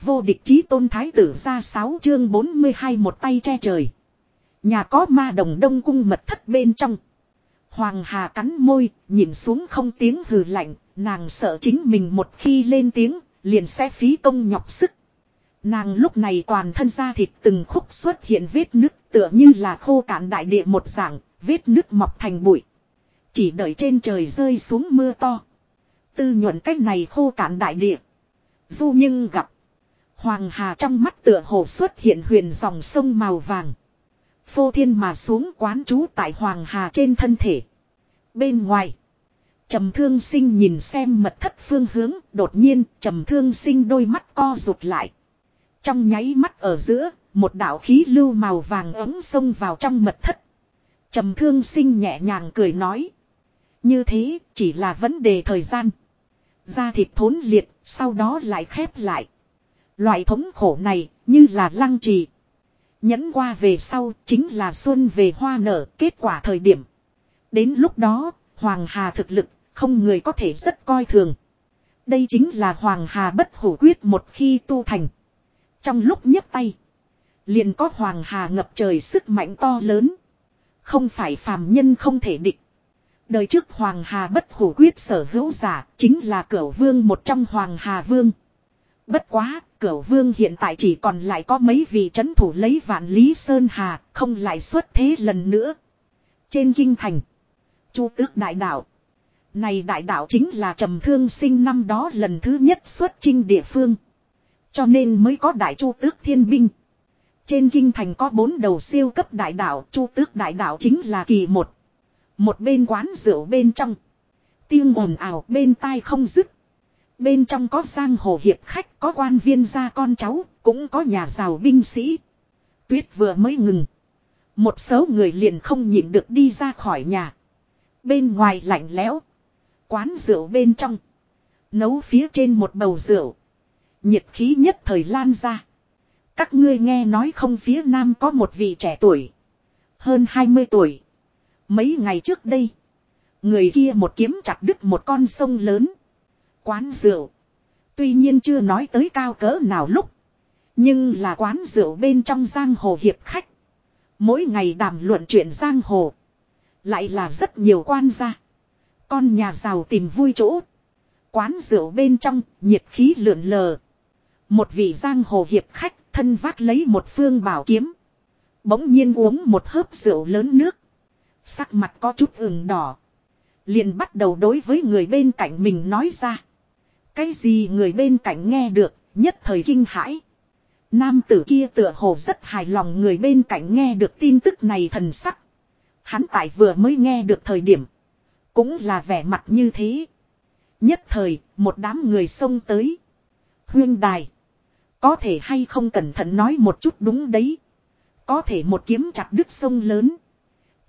Vô địch chí tôn thái tử ra 6 chương 42 một tay che trời. Nhà có ma đồng đông cung mật thất bên trong. Hoàng Hà cắn môi, nhìn xuống không tiếng hừ lạnh, nàng sợ chính mình một khi lên tiếng, liền sẽ phí công nhọc sức. Nàng lúc này toàn thân da thịt từng khúc xuất hiện vết nứt tựa như là khô cạn đại địa một dạng, vết nứt mọc thành bụi. Chỉ đợi trên trời rơi xuống mưa to. Tư nhuận cách này khô cạn đại địa. Du nhưng gặp. Hoàng Hà trong mắt tựa hồ xuất hiện huyền dòng sông màu vàng. Phô thiên mà xuống quán trú tại Hoàng Hà trên thân thể. Bên ngoài. Trầm thương sinh nhìn xem mật thất phương hướng, đột nhiên trầm thương sinh đôi mắt co rụt lại. Trong nháy mắt ở giữa, một đạo khí lưu màu vàng ấm xông vào trong mật thất. Trầm thương sinh nhẹ nhàng cười nói. Như thế, chỉ là vấn đề thời gian. Da thịt thốn liệt, sau đó lại khép lại. Loại thống khổ này, như là lăng trì. Nhẫn qua về sau, chính là xuân về hoa nở, kết quả thời điểm. Đến lúc đó, Hoàng Hà thực lực, không người có thể rất coi thường. Đây chính là Hoàng Hà bất hủ quyết một khi tu thành. Trong lúc nhấp tay, liền có Hoàng Hà ngập trời sức mạnh to lớn. Không phải phàm nhân không thể địch. Đời trước Hoàng Hà bất hủ quyết sở hữu giả chính là cửu vương một trong Hoàng Hà vương. Bất quá, cửu vương hiện tại chỉ còn lại có mấy vị chấn thủ lấy vạn lý Sơn Hà, không lại xuất thế lần nữa. Trên kinh thành, chu tước đại đạo. Này đại đạo chính là trầm thương sinh năm đó lần thứ nhất xuất chinh địa phương. Cho nên mới có đại chu tước thiên binh. Trên kinh thành có bốn đầu siêu cấp đại đạo, chu tước đại đạo chính là kỳ một. Một bên quán rượu bên trong. Tiếng ồn ào bên tai không dứt. Bên trong có giang hồ hiệp khách, có quan viên gia con cháu, cũng có nhà giàu binh sĩ. Tuyết vừa mới ngừng. Một số người liền không nhịn được đi ra khỏi nhà. Bên ngoài lạnh lẽo. Quán rượu bên trong. Nấu phía trên một bầu rượu. Nhiệt khí nhất thời lan ra. Các ngươi nghe nói không phía nam có một vị trẻ tuổi. Hơn 20 tuổi. Mấy ngày trước đây. Người kia một kiếm chặt đứt một con sông lớn. Quán rượu. Tuy nhiên chưa nói tới cao cỡ nào lúc. Nhưng là quán rượu bên trong giang hồ hiệp khách. Mỗi ngày đàm luận chuyện giang hồ. Lại là rất nhiều quan gia. Con nhà giàu tìm vui chỗ. Quán rượu bên trong, nhiệt khí lượn lờ. Một vị giang hồ hiệp khách thân vác lấy một phương bảo kiếm. Bỗng nhiên uống một hớp rượu lớn nước. Sắc mặt có chút ửng đỏ. Liền bắt đầu đối với người bên cạnh mình nói ra. Cái gì người bên cạnh nghe được, nhất thời kinh hãi. Nam tử kia tựa hồ rất hài lòng người bên cạnh nghe được tin tức này thần sắc. Hắn tại vừa mới nghe được thời điểm. Cũng là vẻ mặt như thế. Nhất thời, một đám người xông tới. Huyên đài. Có thể hay không cẩn thận nói một chút đúng đấy. Có thể một kiếm chặt đứt sông lớn.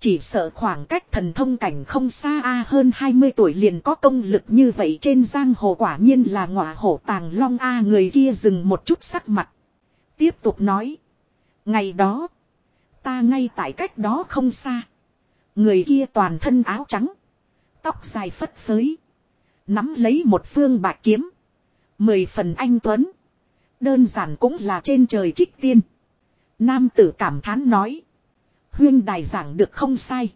Chỉ sợ khoảng cách thần thông cảnh không xa a hơn 20 tuổi liền có công lực như vậy trên giang hồ quả nhiên là ngọa hổ tàng long a, người kia dừng một chút sắc mặt. Tiếp tục nói. Ngày đó. Ta ngay tại cách đó không xa. Người kia toàn thân áo trắng. Tóc dài phất phới. Nắm lấy một phương bạc kiếm. Mười phần anh Tuấn. Đơn giản cũng là trên trời trích tiên. Nam tử cảm thán nói. Huyên đài giảng được không sai.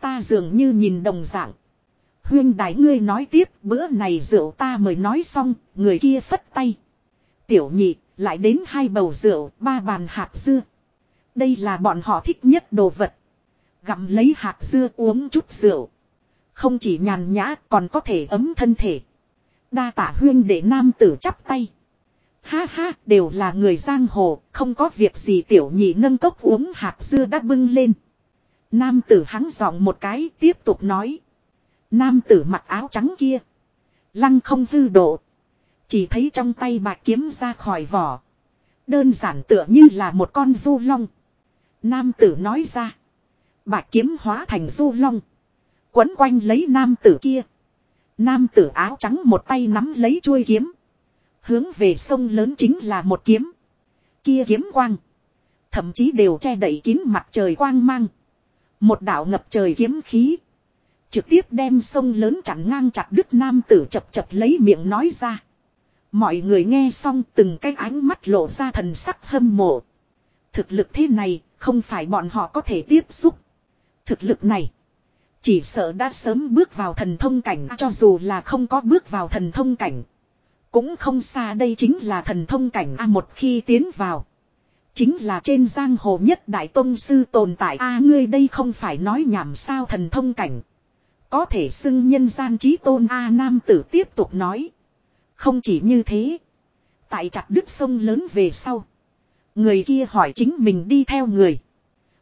Ta dường như nhìn đồng dạng. Huyên đài ngươi nói tiếp bữa này rượu ta mới nói xong, người kia phất tay. Tiểu nhị, lại đến hai bầu rượu, ba bàn hạt dưa. Đây là bọn họ thích nhất đồ vật. Gặm lấy hạt dưa uống chút rượu. Không chỉ nhàn nhã còn có thể ấm thân thể. Đa tả huyên để nam tử chắp tay. Ha ha, đều là người giang hồ, không có việc gì tiểu nhị nâng cốc uống hạt dưa đã bưng lên. Nam tử hắng giọng một cái tiếp tục nói. Nam tử mặc áo trắng kia. Lăng không hư độ. Chỉ thấy trong tay bạc kiếm ra khỏi vỏ. Đơn giản tựa như là một con du long. Nam tử nói ra. Bạc kiếm hóa thành du long. Quấn quanh lấy nam tử kia. Nam tử áo trắng một tay nắm lấy chuôi kiếm. Hướng về sông lớn chính là một kiếm. Kia kiếm quang. Thậm chí đều che đẩy kín mặt trời quang mang. Một đạo ngập trời kiếm khí. Trực tiếp đem sông lớn chặn ngang chặt đứt nam tử chập chập lấy miệng nói ra. Mọi người nghe xong từng cái ánh mắt lộ ra thần sắc hâm mộ. Thực lực thế này, không phải bọn họ có thể tiếp xúc. Thực lực này, chỉ sợ đã sớm bước vào thần thông cảnh, cho dù là không có bước vào thần thông cảnh. Cũng không xa đây chính là thần thông cảnh A một khi tiến vào. Chính là trên giang hồ nhất đại tôn sư tồn tại A ngươi đây không phải nói nhảm sao thần thông cảnh. Có thể xưng nhân gian trí tôn A nam tử tiếp tục nói. Không chỉ như thế. Tại chặt đứt sông lớn về sau. Người kia hỏi chính mình đi theo người.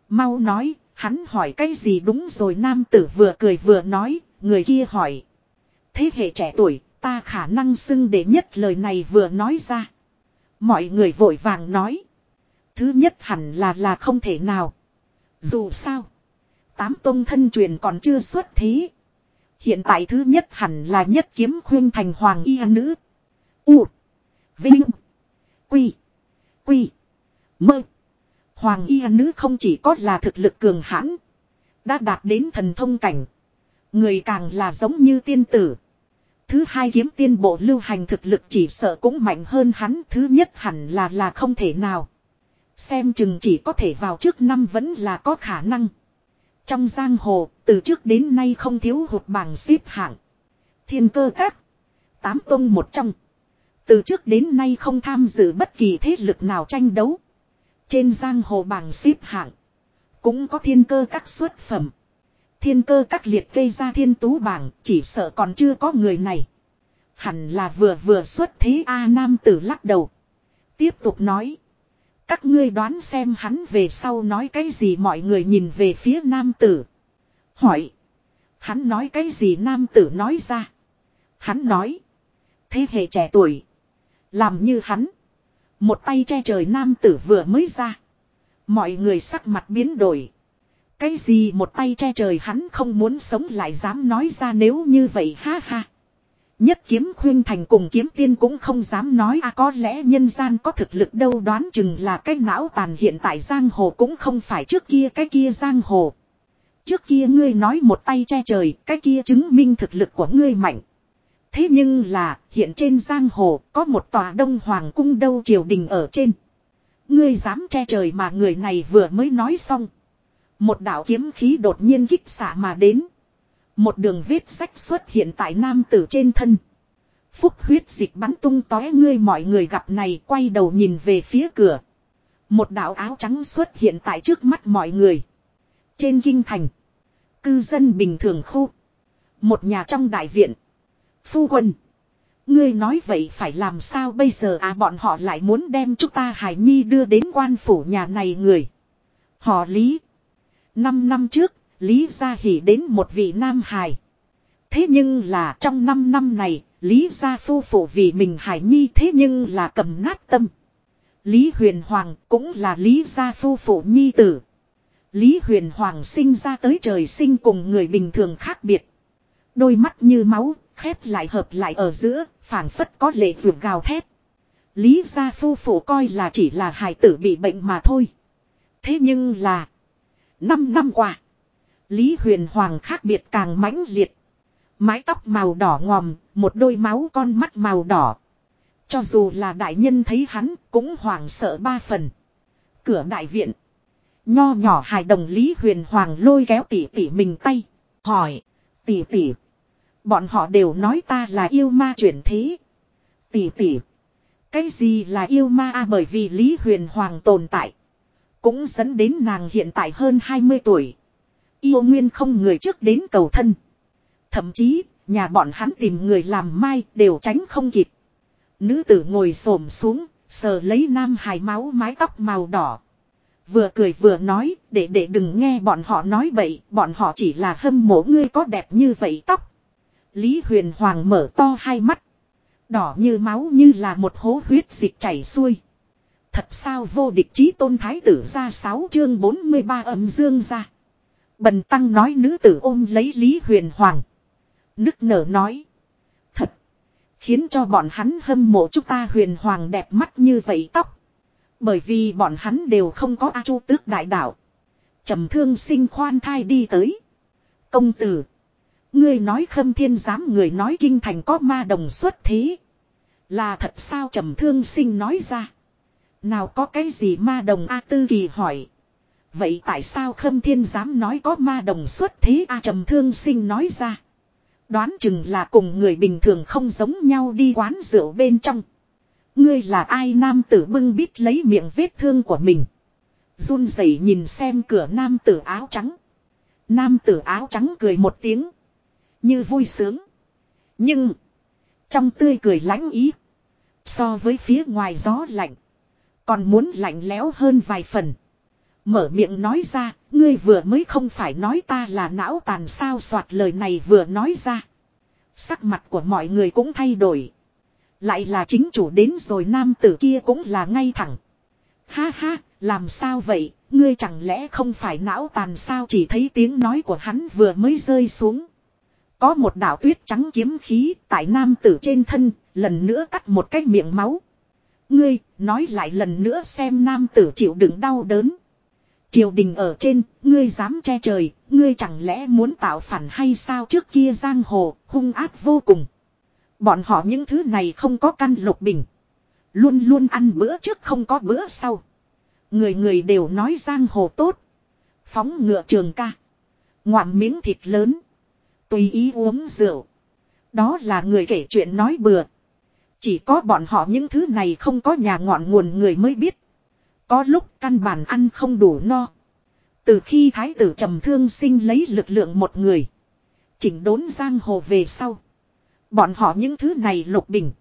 Mau nói, hắn hỏi cái gì đúng rồi nam tử vừa cười vừa nói, người kia hỏi. Thế hệ trẻ tuổi, ta khả năng xưng để nhất lời này vừa nói ra. Mọi người vội vàng nói. Thứ nhất hẳn là là không thể nào. Dù sao. Tám tông thân truyền còn chưa xuất thế. Hiện tại thứ nhất hẳn là nhất kiếm khuyên thành hoàng y nữ. U. Vinh. Quy. Quy. Mơ. Hoàng y nữ không chỉ có là thực lực cường hãn. Đã đạt đến thần thông cảnh. Người càng là giống như tiên tử. Thứ hai kiếm tiên bộ lưu hành thực lực chỉ sợ cũng mạnh hơn hắn. Thứ nhất hẳn là là không thể nào. Xem chừng chỉ có thể vào trước năm vẫn là có khả năng. Trong giang hồ, từ trước đến nay không thiếu hụt bảng xếp hạng. Thiên cơ các. Tám tông một trong. Từ trước đến nay không tham dự bất kỳ thế lực nào tranh đấu. Trên giang hồ bảng xếp hạng. Cũng có thiên cơ các xuất phẩm. Thiên cơ các liệt gây ra thiên tú bảng, chỉ sợ còn chưa có người này. Hẳn là vừa vừa xuất thế A Nam tử lắc đầu. Tiếp tục nói. Các ngươi đoán xem hắn về sau nói cái gì mọi người nhìn về phía nam tử. Hỏi. Hắn nói cái gì nam tử nói ra. Hắn nói. Thế hệ trẻ tuổi. Làm như hắn. Một tay che trời nam tử vừa mới ra. Mọi người sắc mặt biến đổi. Cái gì một tay che trời hắn không muốn sống lại dám nói ra nếu như vậy ha ha. Nhất kiếm khuyên thành cùng kiếm tiên cũng không dám nói à có lẽ nhân gian có thực lực đâu đoán chừng là cái não tàn hiện tại giang hồ cũng không phải trước kia cái kia giang hồ. Trước kia ngươi nói một tay che trời, cái kia chứng minh thực lực của ngươi mạnh. Thế nhưng là, hiện trên giang hồ, có một tòa đông hoàng cung đâu triều đình ở trên. Ngươi dám che trời mà người này vừa mới nói xong. Một đạo kiếm khí đột nhiên kích xạ mà đến. Một đường vết sách xuất hiện tại nam tử trên thân. Phúc huyết dịch bắn tung tóe ngươi mọi người gặp này quay đầu nhìn về phía cửa. Một đạo áo trắng xuất hiện tại trước mắt mọi người. Trên kinh thành. Cư dân bình thường khu. Một nhà trong đại viện. Phu quân. Ngươi nói vậy phải làm sao bây giờ à bọn họ lại muốn đem chúng ta Hải Nhi đưa đến quan phủ nhà này người. Họ Lý. Năm năm trước, Lý Gia Hỷ đến một vị Nam hài. Thế nhưng là trong năm năm này, Lý Gia Phu Phụ vì mình Hải Nhi thế nhưng là cầm nát tâm. Lý Huyền Hoàng cũng là Lý Gia Phu Phụ Nhi tử. Lý Huyền Hoàng sinh ra tới trời sinh cùng người bình thường khác biệt. Đôi mắt như máu, khép lại hợp lại ở giữa, phảng phất có lệ vượt gào thét. Lý gia phu phụ coi là chỉ là hài tử bị bệnh mà thôi. Thế nhưng là, năm năm qua, Lý Huyền Hoàng khác biệt càng mãnh liệt. Mái tóc màu đỏ ngòm, một đôi máu con mắt màu đỏ. Cho dù là đại nhân thấy hắn, cũng hoảng sợ ba phần. Cửa đại viện. Nho nhỏ hài đồng Lý Huyền Hoàng lôi kéo tỉ tỉ mình tay. Hỏi, tỉ tỉ. Bọn họ đều nói ta là yêu ma chuyển thế. Tỉ tỉ. Cái gì là yêu ma à bởi vì Lý Huyền Hoàng tồn tại. Cũng dẫn đến nàng hiện tại hơn 20 tuổi. Yêu nguyên không người trước đến cầu thân. Thậm chí, nhà bọn hắn tìm người làm mai đều tránh không kịp. Nữ tử ngồi xổm xuống, sờ lấy nam hài máu mái tóc màu đỏ. Vừa cười vừa nói, để để đừng nghe bọn họ nói bậy, bọn họ chỉ là hâm mộ ngươi có đẹp như vậy tóc. Lý Huyền Hoàng mở to hai mắt. Đỏ như máu như là một hố huyết dịch chảy xuôi. Thật sao vô địch chí tôn thái tử ra 6 chương 43 âm dương ra. Bần tăng nói nữ tử ôm lấy Lý Huyền Hoàng. Nức nở nói. Thật. Khiến cho bọn hắn hâm mộ chúng ta Huyền Hoàng đẹp mắt như vậy tóc. Bởi vì bọn hắn đều không có A Chu tước đại đạo. trầm thương sinh khoan thai đi tới. Công tử. Ngươi nói khâm thiên giám người nói kinh thành có ma đồng xuất thế. Là thật sao trầm thương sinh nói ra. Nào có cái gì ma đồng A Tư Kỳ hỏi. Vậy tại sao khâm thiên dám nói có ma đồng xuất thế A trầm thương sinh nói ra. Đoán chừng là cùng người bình thường không giống nhau đi quán rượu bên trong. Ngươi là ai nam tử bưng bít lấy miệng vết thương của mình. run rẩy nhìn xem cửa nam tử áo trắng. Nam tử áo trắng cười một tiếng. Như vui sướng. Nhưng. Trong tươi cười lãnh ý. So với phía ngoài gió lạnh. Còn muốn lạnh lẽo hơn vài phần. Mở miệng nói ra, ngươi vừa mới không phải nói ta là não tàn sao soạt lời này vừa nói ra. Sắc mặt của mọi người cũng thay đổi. Lại là chính chủ đến rồi nam tử kia cũng là ngay thẳng. Ha ha, làm sao vậy, ngươi chẳng lẽ không phải não tàn sao chỉ thấy tiếng nói của hắn vừa mới rơi xuống. Có một đạo tuyết trắng kiếm khí tại nam tử trên thân, lần nữa cắt một cái miệng máu. Ngươi, nói lại lần nữa xem nam tử chịu đựng đau đớn. Triều đình ở trên, ngươi dám che trời, ngươi chẳng lẽ muốn tạo phản hay sao trước kia giang hồ, hung ác vô cùng. Bọn họ những thứ này không có căn lục bình. Luôn luôn ăn bữa trước không có bữa sau. Người người đều nói giang hồ tốt. Phóng ngựa trường ca. Ngoạm miếng thịt lớn. Tùy ý uống rượu. Đó là người kể chuyện nói bừa. Chỉ có bọn họ những thứ này không có nhà ngọn nguồn người mới biết. Có lúc căn bản ăn không đủ no. Từ khi thái tử trầm thương sinh lấy lực lượng một người. Chỉnh đốn giang hồ về sau. Bọn họ những thứ này lục bình.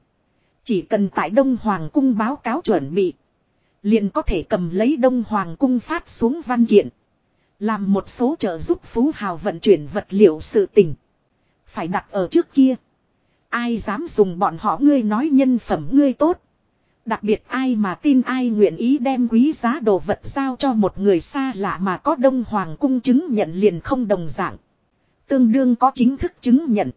Chỉ cần tại Đông Hoàng cung báo cáo chuẩn bị. Liền có thể cầm lấy Đông Hoàng cung phát xuống văn kiện. Làm một số trợ giúp Phú Hào vận chuyển vật liệu sự tình. Phải đặt ở trước kia. Ai dám dùng bọn họ ngươi nói nhân phẩm ngươi tốt. Đặc biệt ai mà tin ai nguyện ý đem quý giá đồ vật giao cho một người xa lạ mà có đông hoàng cung chứng nhận liền không đồng dạng. Tương đương có chính thức chứng nhận.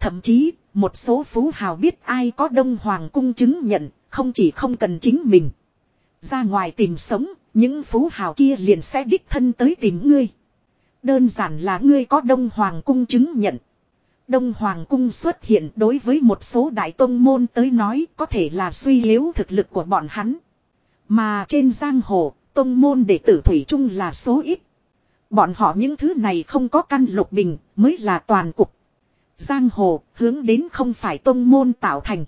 Thậm chí, một số phú hào biết ai có đông hoàng cung chứng nhận, không chỉ không cần chính mình. Ra ngoài tìm sống, những phú hào kia liền sẽ đích thân tới tìm ngươi. Đơn giản là ngươi có đông hoàng cung chứng nhận. Đông Hoàng Cung xuất hiện đối với một số đại tông môn tới nói có thể là suy yếu thực lực của bọn hắn. Mà trên giang hồ, tông môn đệ tử Thủy chung là số ít. Bọn họ những thứ này không có căn lục bình mới là toàn cục. Giang hồ hướng đến không phải tông môn tạo thành.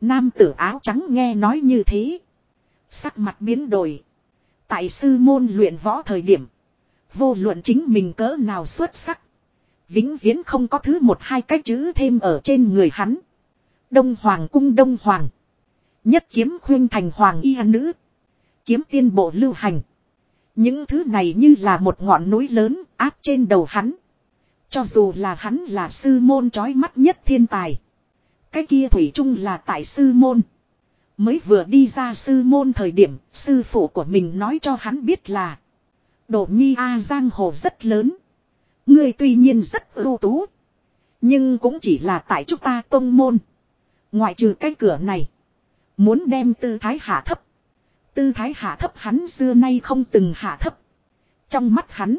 Nam tử áo trắng nghe nói như thế. Sắc mặt biến đổi. Tại sư môn luyện võ thời điểm. Vô luận chính mình cỡ nào xuất sắc. Vĩnh viễn không có thứ một hai cái chữ thêm ở trên người hắn. Đông Hoàng cung Đông Hoàng. Nhất kiếm khuyên thành Hoàng y nữ. Kiếm tiên bộ lưu hành. Những thứ này như là một ngọn núi lớn áp trên đầu hắn. Cho dù là hắn là sư môn trói mắt nhất thiên tài. Cái kia thủy chung là tại sư môn. Mới vừa đi ra sư môn thời điểm, sư phụ của mình nói cho hắn biết là. Độ nhi A Giang Hồ rất lớn. Ngươi tuy nhiên rất ưu tú. Nhưng cũng chỉ là tại chúng ta tông môn. Ngoại trừ cái cửa này. Muốn đem tư thái hạ thấp. Tư thái hạ thấp hắn xưa nay không từng hạ thấp. Trong mắt hắn.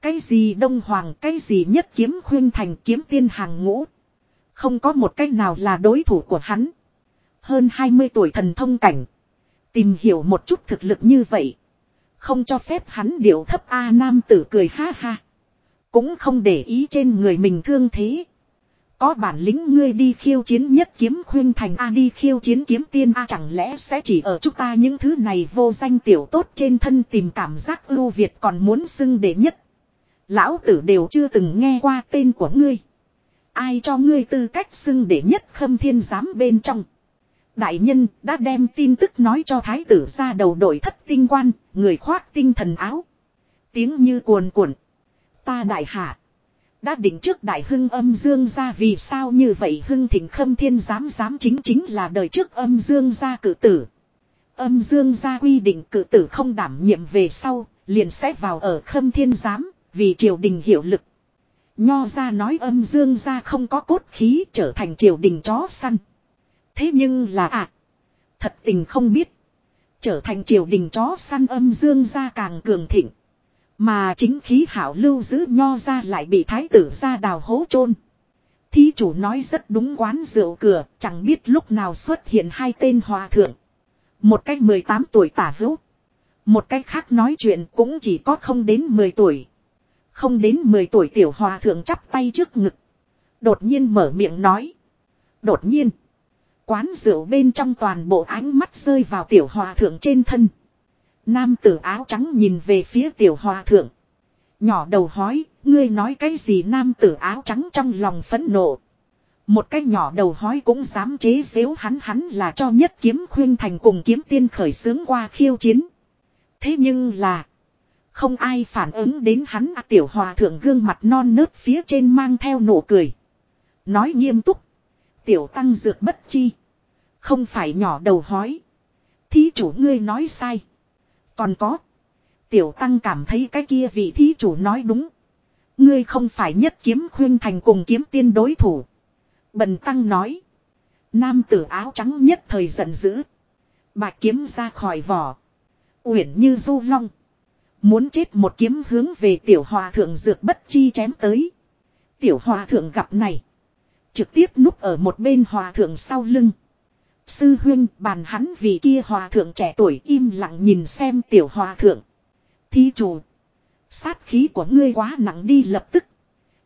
Cái gì đông hoàng, cái gì nhất kiếm khuyên thành, kiếm tiên hàng ngũ. Không có một cách nào là đối thủ của hắn. Hơn 20 tuổi thần thông cảnh. Tìm hiểu một chút thực lực như vậy. Không cho phép hắn điệu thấp A nam tử cười ha ha. Cũng không để ý trên người mình thương thế. Có bản lĩnh ngươi đi khiêu chiến nhất kiếm khuyên thành A đi khiêu chiến kiếm tiên A chẳng lẽ sẽ chỉ ở chúng ta những thứ này vô danh tiểu tốt trên thân tìm cảm giác ưu việt còn muốn xưng đệ nhất. Lão tử đều chưa từng nghe qua tên của ngươi. Ai cho ngươi tư cách xưng đệ nhất khâm thiên giám bên trong. Đại nhân đã đem tin tức nói cho thái tử ra đầu đội thất tinh quan, người khoác tinh thần áo. Tiếng như cuồn cuộn. Ta đại hạ. Đã định trước đại hưng âm dương gia vì sao như vậy hưng thịnh khâm thiên giám giám chính chính là đời trước âm dương gia cử tử. Âm dương gia quy định cử tử không đảm nhiệm về sau, liền sẽ vào ở khâm thiên giám, vì triều đình hiệu lực. Nho ra nói âm dương gia không có cốt khí trở thành triều đình chó săn. Thế nhưng là ạ. À, thật tình không biết. Trở thành triều đình chó săn âm dương gia càng cường thịnh. Mà chính khí hảo lưu giữ nho ra lại bị thái tử ra đào hố chôn Thí chủ nói rất đúng quán rượu cửa, chẳng biết lúc nào xuất hiện hai tên hòa thượng. Một cách 18 tuổi tả hữu. Một cách khác nói chuyện cũng chỉ có không đến 10 tuổi. Không đến 10 tuổi tiểu hòa thượng chắp tay trước ngực. Đột nhiên mở miệng nói. Đột nhiên. Quán rượu bên trong toàn bộ ánh mắt rơi vào tiểu hòa thượng trên thân. Nam tử áo trắng nhìn về phía tiểu hòa thượng. Nhỏ đầu hói, ngươi nói cái gì nam tử áo trắng trong lòng phẫn nộ. Một cái nhỏ đầu hói cũng dám chế xếu hắn hắn là cho nhất kiếm khuyên thành cùng kiếm tiên khởi sướng qua khiêu chiến. Thế nhưng là. Không ai phản ứng đến hắn à, tiểu hòa thượng gương mặt non nớt phía trên mang theo nụ cười. Nói nghiêm túc. Tiểu tăng dược bất chi. Không phải nhỏ đầu hói. Thí chủ ngươi nói sai. Còn có. Tiểu tăng cảm thấy cái kia vị thí chủ nói đúng. Ngươi không phải nhất kiếm khuyên thành cùng kiếm tiên đối thủ. Bần tăng nói. Nam tử áo trắng nhất thời giận dữ. Bạch kiếm ra khỏi vỏ. Uyển như du long. Muốn chết một kiếm hướng về tiểu hòa thượng dược bất chi chém tới. Tiểu hòa thượng gặp này. Trực tiếp núp ở một bên hòa thượng sau lưng. Sư huyên, bàn hắn vì kia hòa thượng trẻ tuổi im lặng nhìn xem tiểu hòa thượng. Thí chủ. Sát khí của ngươi quá nặng đi lập tức.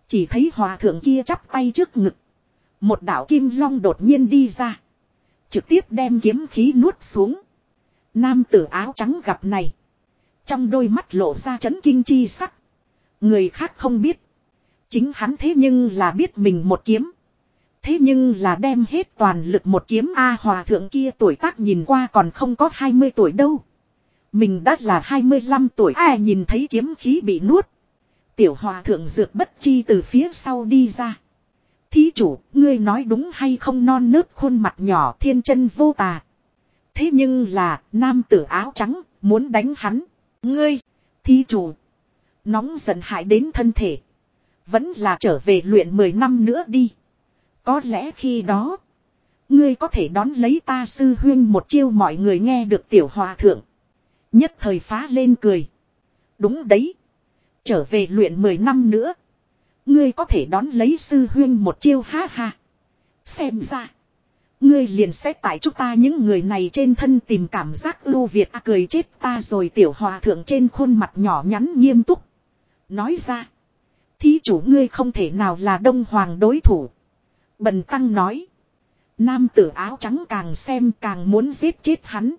Chỉ thấy hòa thượng kia chắp tay trước ngực. Một đạo kim long đột nhiên đi ra. Trực tiếp đem kiếm khí nuốt xuống. Nam tử áo trắng gặp này. Trong đôi mắt lộ ra chấn kinh chi sắc. Người khác không biết. Chính hắn thế nhưng là biết mình một kiếm. Thế nhưng là đem hết toàn lực một kiếm A hòa thượng kia tuổi tác nhìn qua còn không có 20 tuổi đâu. Mình đã là 25 tuổi ai nhìn thấy kiếm khí bị nuốt. Tiểu hòa thượng dược bất chi từ phía sau đi ra. Thí chủ, ngươi nói đúng hay không non nớt khuôn mặt nhỏ thiên chân vô tà. Thế nhưng là, nam tử áo trắng, muốn đánh hắn. Ngươi, thí chủ. Nóng giận hại đến thân thể. Vẫn là trở về luyện 10 năm nữa đi. Có lẽ khi đó, ngươi có thể đón lấy ta sư huyên một chiêu mọi người nghe được tiểu hòa thượng. Nhất thời phá lên cười. Đúng đấy. Trở về luyện 10 năm nữa. Ngươi có thể đón lấy sư huyên một chiêu ha ha. Xem ra. Ngươi liền xét tại chúng ta những người này trên thân tìm cảm giác ưu việt à, cười chết ta rồi tiểu hòa thượng trên khuôn mặt nhỏ nhắn nghiêm túc. Nói ra. Thí chủ ngươi không thể nào là đông hoàng đối thủ. Bần tăng nói. Nam tử áo trắng càng xem càng muốn giết chết hắn.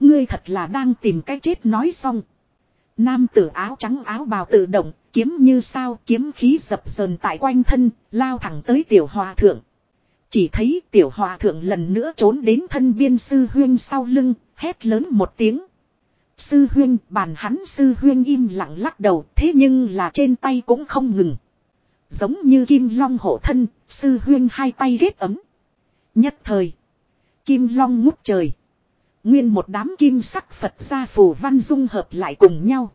Ngươi thật là đang tìm cái chết nói xong. Nam tử áo trắng áo bào tự động, kiếm như sao kiếm khí dập dờn tại quanh thân, lao thẳng tới tiểu hòa thượng. Chỉ thấy tiểu hòa thượng lần nữa trốn đến thân biên sư huyên sau lưng, hét lớn một tiếng. Sư huyên bàn hắn sư huyên im lặng lắc đầu thế nhưng là trên tay cũng không ngừng. Giống như kim long hộ thân, sư huyên hai tay ghét ấm. Nhất thời, kim long ngút trời. Nguyên một đám kim sắc Phật gia phù văn dung hợp lại cùng nhau.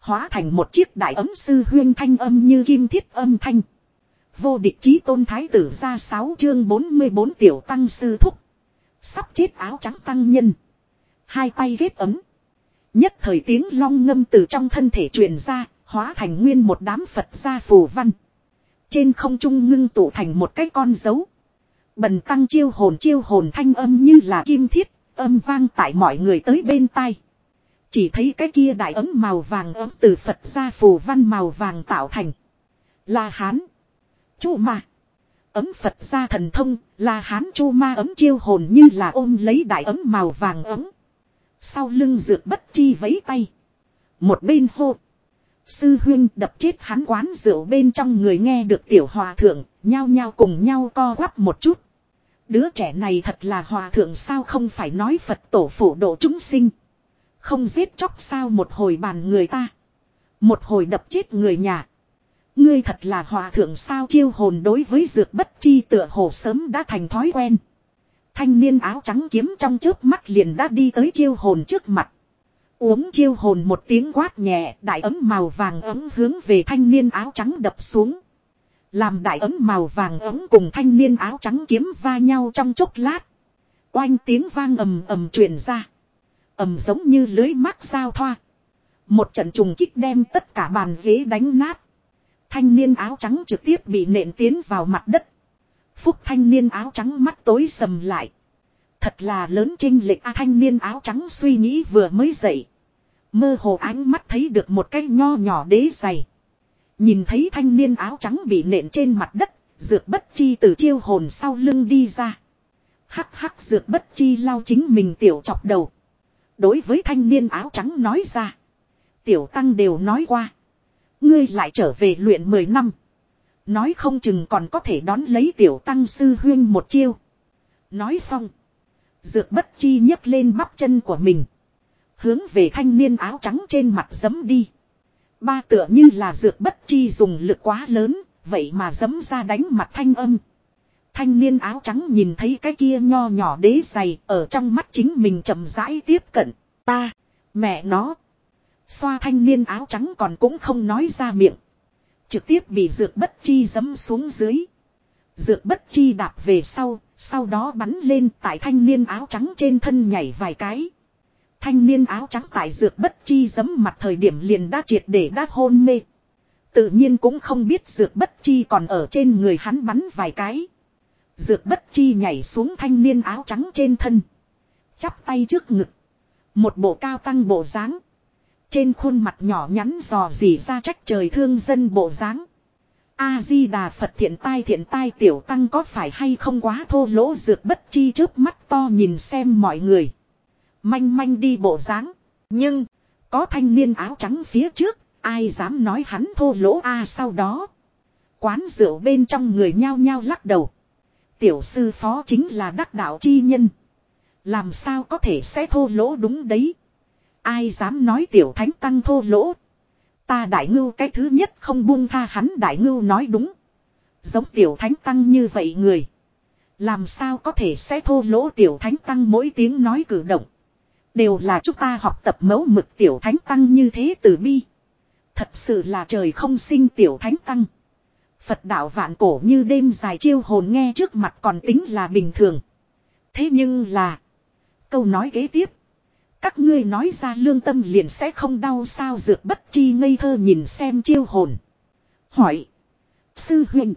Hóa thành một chiếc đại ấm sư huyên thanh âm như kim thiết âm thanh. Vô địch chí tôn thái tử ra 6 chương 44 tiểu tăng sư thúc. Sắp chết áo trắng tăng nhân. Hai tay ghét ấm. Nhất thời tiếng long ngâm từ trong thân thể truyền ra, hóa thành nguyên một đám Phật gia phù văn. Trên không trung ngưng tụ thành một cái con dấu. Bần tăng chiêu hồn chiêu hồn thanh âm như là kim thiết, âm vang tại mọi người tới bên tai. Chỉ thấy cái kia đại ấm màu vàng ấm từ Phật ra phù văn màu vàng tạo thành. Là hán. Chu ma. Ấm Phật ra thần thông là hán chu ma ấm chiêu hồn như là ôm lấy đại ấm màu vàng ấm. Sau lưng dược bất chi vấy tay. Một bên hô. Sư huyên đập chết hắn quán rượu bên trong người nghe được tiểu hòa thượng, nhao nhao cùng nhau co quắp một chút. Đứa trẻ này thật là hòa thượng sao không phải nói Phật tổ phổ độ chúng sinh. Không giết chóc sao một hồi bàn người ta. Một hồi đập chết người nhà. Ngươi thật là hòa thượng sao chiêu hồn đối với dược bất chi tựa hồ sớm đã thành thói quen. Thanh niên áo trắng kiếm trong chớp mắt liền đã đi tới chiêu hồn trước mặt. Uống chiêu hồn một tiếng quát nhẹ, đại ấm màu vàng ấm hướng về thanh niên áo trắng đập xuống. Làm đại ấm màu vàng ấm cùng thanh niên áo trắng kiếm va nhau trong chốc lát. Oanh tiếng vang ầm ầm truyền ra. ầm giống như lưới mắc sao thoa. Một trận trùng kích đem tất cả bàn ghế đánh nát. Thanh niên áo trắng trực tiếp bị nện tiến vào mặt đất. Phúc thanh niên áo trắng mắt tối sầm lại. Thật là lớn trinh lệch a thanh niên áo trắng suy nghĩ vừa mới dậy. Mơ hồ ánh mắt thấy được một cái nho nhỏ đế dày. Nhìn thấy thanh niên áo trắng bị nện trên mặt đất, dược bất chi từ chiêu hồn sau lưng đi ra. Hắc hắc dược bất chi lau chính mình tiểu chọc đầu. Đối với thanh niên áo trắng nói ra. Tiểu tăng đều nói qua. Ngươi lại trở về luyện 10 năm. Nói không chừng còn có thể đón lấy tiểu tăng sư huyên một chiêu. Nói xong. Dược bất chi nhấc lên bắp chân của mình. Hướng về thanh niên áo trắng trên mặt giấm đi. Ba tựa như là dược bất chi dùng lực quá lớn, vậy mà giấm ra đánh mặt thanh âm. Thanh niên áo trắng nhìn thấy cái kia nho nhỏ đế dày ở trong mắt chính mình chậm rãi tiếp cận. Ta, mẹ nó. Xoa thanh niên áo trắng còn cũng không nói ra miệng. Trực tiếp bị dược bất chi giấm xuống dưới. Dược bất chi đạp về sau, sau đó bắn lên tại thanh niên áo trắng trên thân nhảy vài cái. Thanh niên áo trắng tại dược bất chi giấm mặt thời điểm liền đã triệt để đã hôn mê. Tự nhiên cũng không biết dược bất chi còn ở trên người hắn bắn vài cái. Dược bất chi nhảy xuống thanh niên áo trắng trên thân. Chắp tay trước ngực. Một bộ cao tăng bộ dáng Trên khuôn mặt nhỏ nhắn dò dỉ ra trách trời thương dân bộ dáng A-di-đà Phật thiện tai thiện tai tiểu tăng có phải hay không quá thô lỗ dược bất chi trước mắt to nhìn xem mọi người. Manh manh đi bộ dáng Nhưng, có thanh niên áo trắng phía trước, ai dám nói hắn thô lỗ A à sau đó. Quán rượu bên trong người nhao nhao lắc đầu. Tiểu sư phó chính là đắc đạo chi nhân. Làm sao có thể sẽ thô lỗ đúng đấy. Ai dám nói tiểu thánh tăng thô lỗ. Ta đại ngưu cái thứ nhất không buông tha hắn đại ngưu nói đúng. Giống tiểu thánh tăng như vậy người. Làm sao có thể sẽ thô lỗ tiểu thánh tăng mỗi tiếng nói cử động. Đều là chúng ta học tập mẫu mực tiểu thánh tăng như thế từ bi. Thật sự là trời không sinh tiểu thánh tăng. Phật đạo vạn cổ như đêm dài chiêu hồn nghe trước mặt còn tính là bình thường. Thế nhưng là. Câu nói kế tiếp. Các ngươi nói ra lương tâm liền sẽ không đau sao dược bất chi ngây thơ nhìn xem chiêu hồn. Hỏi. Sư huynh.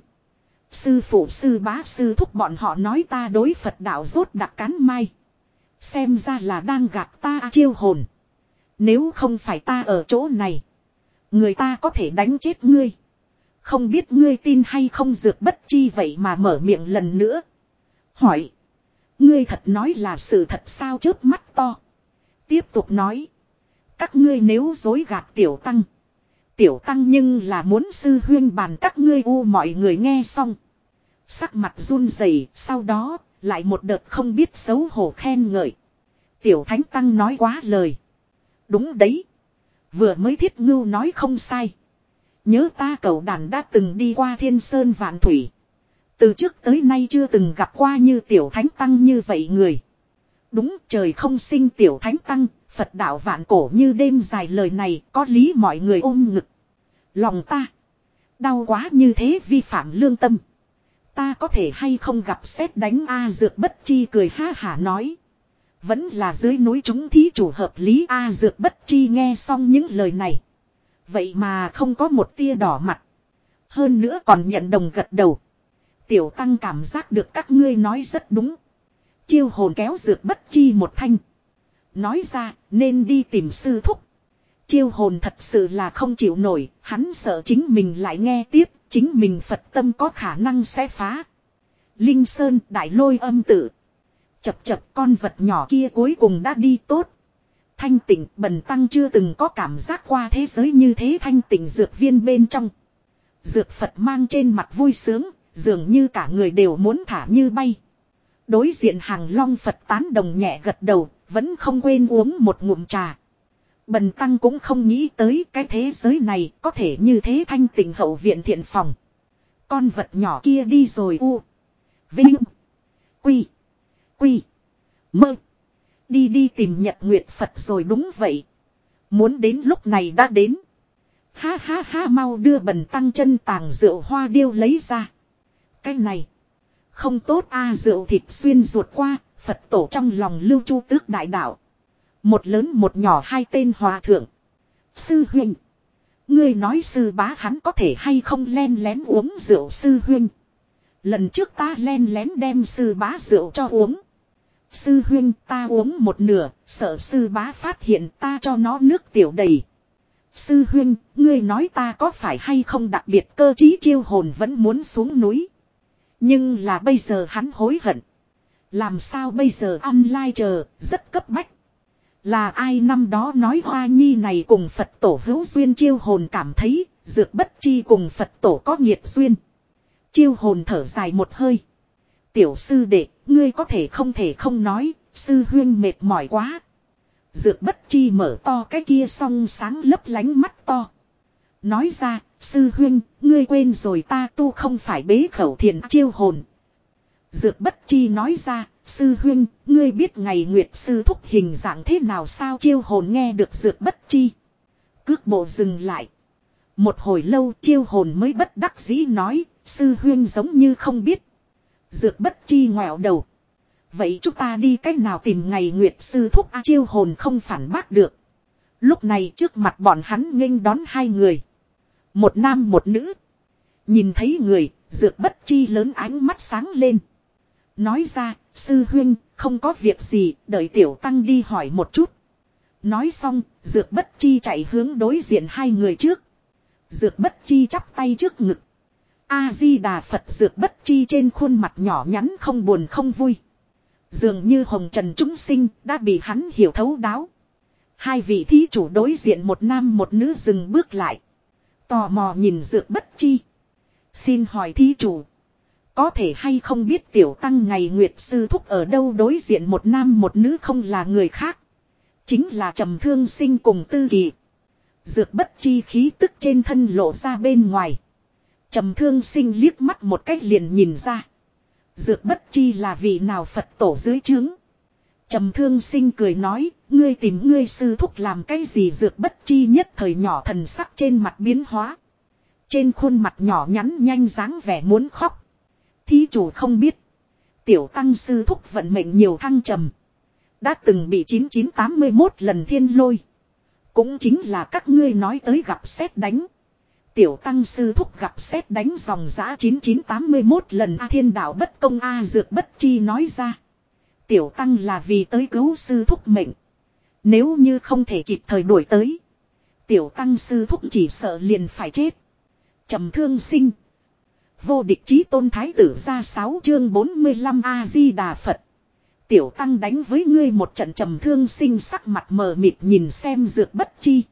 Sư phụ, sư bá, sư thúc bọn họ nói ta đối Phật đạo rốt đặc cán mai. Xem ra là đang gạt ta chiêu hồn. Nếu không phải ta ở chỗ này. Người ta có thể đánh chết ngươi. Không biết ngươi tin hay không dược bất chi vậy mà mở miệng lần nữa. Hỏi. Ngươi thật nói là sự thật sao chớp mắt to. Tiếp tục nói. Các ngươi nếu dối gạt tiểu tăng. Tiểu tăng nhưng là muốn sư huyên bàn các ngươi u mọi người nghe xong. Sắc mặt run rẩy, sau đó lại một đợt không biết xấu hổ khen ngợi. Tiểu thánh tăng nói quá lời. Đúng đấy. Vừa mới thiết ngưu nói không sai. Nhớ ta cậu đàn đã từng đi qua thiên sơn vạn thủy. Từ trước tới nay chưa từng gặp qua như tiểu thánh tăng như vậy người. Đúng trời không sinh tiểu thánh tăng, Phật đạo vạn cổ như đêm dài lời này có lý mọi người ôm ngực. Lòng ta. Đau quá như thế vi phạm lương tâm. Ta có thể hay không gặp xét đánh A dược bất chi cười ha hả nói. Vẫn là dưới núi chúng thí chủ hợp lý A dược bất chi nghe xong những lời này. Vậy mà không có một tia đỏ mặt. Hơn nữa còn nhận đồng gật đầu. Tiểu tăng cảm giác được các ngươi nói rất đúng. Chiêu hồn kéo dược bất chi một thanh. Nói ra, nên đi tìm sư thúc. Chiêu hồn thật sự là không chịu nổi. Hắn sợ chính mình lại nghe tiếp. Chính mình Phật tâm có khả năng sẽ phá. Linh Sơn đại lôi âm tử, Chập chập con vật nhỏ kia cuối cùng đã đi tốt. Thanh tịnh bần tăng chưa từng có cảm giác qua thế giới như thế thanh tịnh dược viên bên trong. Dược Phật mang trên mặt vui sướng, dường như cả người đều muốn thả như bay. Đối diện hàng long Phật tán đồng nhẹ gật đầu, vẫn không quên uống một ngụm trà. Bần tăng cũng không nghĩ tới cái thế giới này có thể như thế thanh tịnh hậu viện thiện phòng. Con vật nhỏ kia đi rồi u. Vinh. Quy. Quy. Mơ. Đi đi tìm nhật nguyệt Phật rồi đúng vậy. Muốn đến lúc này đã đến. Ha ha ha, mau đưa bần tăng chân tàng rượu hoa điêu lấy ra. Cái này. Không tốt a, rượu thịt xuyên ruột qua. Phật tổ trong lòng lưu chu tước đại đạo. Một lớn một nhỏ hai tên hòa thượng. Sư huynh. Ngươi nói sư bá hắn có thể hay không len lén uống rượu sư huynh. Lần trước ta len lén đem sư bá rượu cho uống. Sư huyên ta uống một nửa, sợ sư bá phát hiện ta cho nó nước tiểu đầy. Sư huyên, ngươi nói ta có phải hay không đặc biệt cơ trí chiêu hồn vẫn muốn xuống núi. Nhưng là bây giờ hắn hối hận. Làm sao bây giờ ăn lai chờ, rất cấp bách. Là ai năm đó nói hoa nhi này cùng Phật tổ hữu duyên chiêu hồn cảm thấy, dược bất chi cùng Phật tổ có nghiệt duyên. Chiêu hồn thở dài một hơi. Tiểu sư đệ, ngươi có thể không thể không nói, sư huyên mệt mỏi quá. Dược bất chi mở to cái kia song sáng lấp lánh mắt to. Nói ra, sư huyên, ngươi quên rồi ta tu không phải bế khẩu thiền chiêu hồn. Dược bất chi nói ra, sư huyên, ngươi biết ngày nguyệt sư thúc hình dạng thế nào sao chiêu hồn nghe được dược bất chi. Cước bộ dừng lại. Một hồi lâu chiêu hồn mới bất đắc dĩ nói, sư huyên giống như không biết. Dược bất chi ngoẹo đầu. Vậy chúng ta đi cách nào tìm ngày nguyệt sư thúc A chiêu hồn không phản bác được. Lúc này trước mặt bọn hắn nghênh đón hai người. Một nam một nữ. Nhìn thấy người, dược bất chi lớn ánh mắt sáng lên. Nói ra, sư huyên, không có việc gì, đợi tiểu tăng đi hỏi một chút. Nói xong, dược bất chi chạy hướng đối diện hai người trước. Dược bất chi chắp tay trước ngực. A-di-đà Phật dược bất chi trên khuôn mặt nhỏ nhắn không buồn không vui. Dường như hồng trần chúng sinh đã bị hắn hiểu thấu đáo. Hai vị thí chủ đối diện một nam một nữ dừng bước lại. Tò mò nhìn dược bất chi. Xin hỏi thí chủ. Có thể hay không biết tiểu tăng ngày nguyệt sư thúc ở đâu đối diện một nam một nữ không là người khác. Chính là trầm thương sinh cùng tư kỳ. Dược bất chi khí tức trên thân lộ ra bên ngoài. Trầm thương sinh liếc mắt một cách liền nhìn ra. Dược bất chi là vị nào Phật tổ dưới trướng. Trầm thương sinh cười nói, ngươi tìm ngươi sư thúc làm cái gì dược bất chi nhất thời nhỏ thần sắc trên mặt biến hóa. Trên khuôn mặt nhỏ nhắn nhanh dáng vẻ muốn khóc. Thí chủ không biết. Tiểu tăng sư thúc vận mệnh nhiều thăng trầm. Đã từng bị 9981 lần thiên lôi. Cũng chính là các ngươi nói tới gặp xét đánh. Tiểu tăng sư thúc gặp xét đánh dòng giã 9981 lần A thiên đạo bất công A dược bất chi nói ra. Tiểu tăng là vì tới cứu sư thúc mệnh. Nếu như không thể kịp thời đuổi tới. Tiểu tăng sư thúc chỉ sợ liền phải chết. trầm thương sinh. Vô địch chí tôn thái tử ra 6 chương 45 A-di-đà Phật. Tiểu tăng đánh với ngươi một trận trầm thương sinh sắc mặt mờ mịt nhìn xem dược bất chi.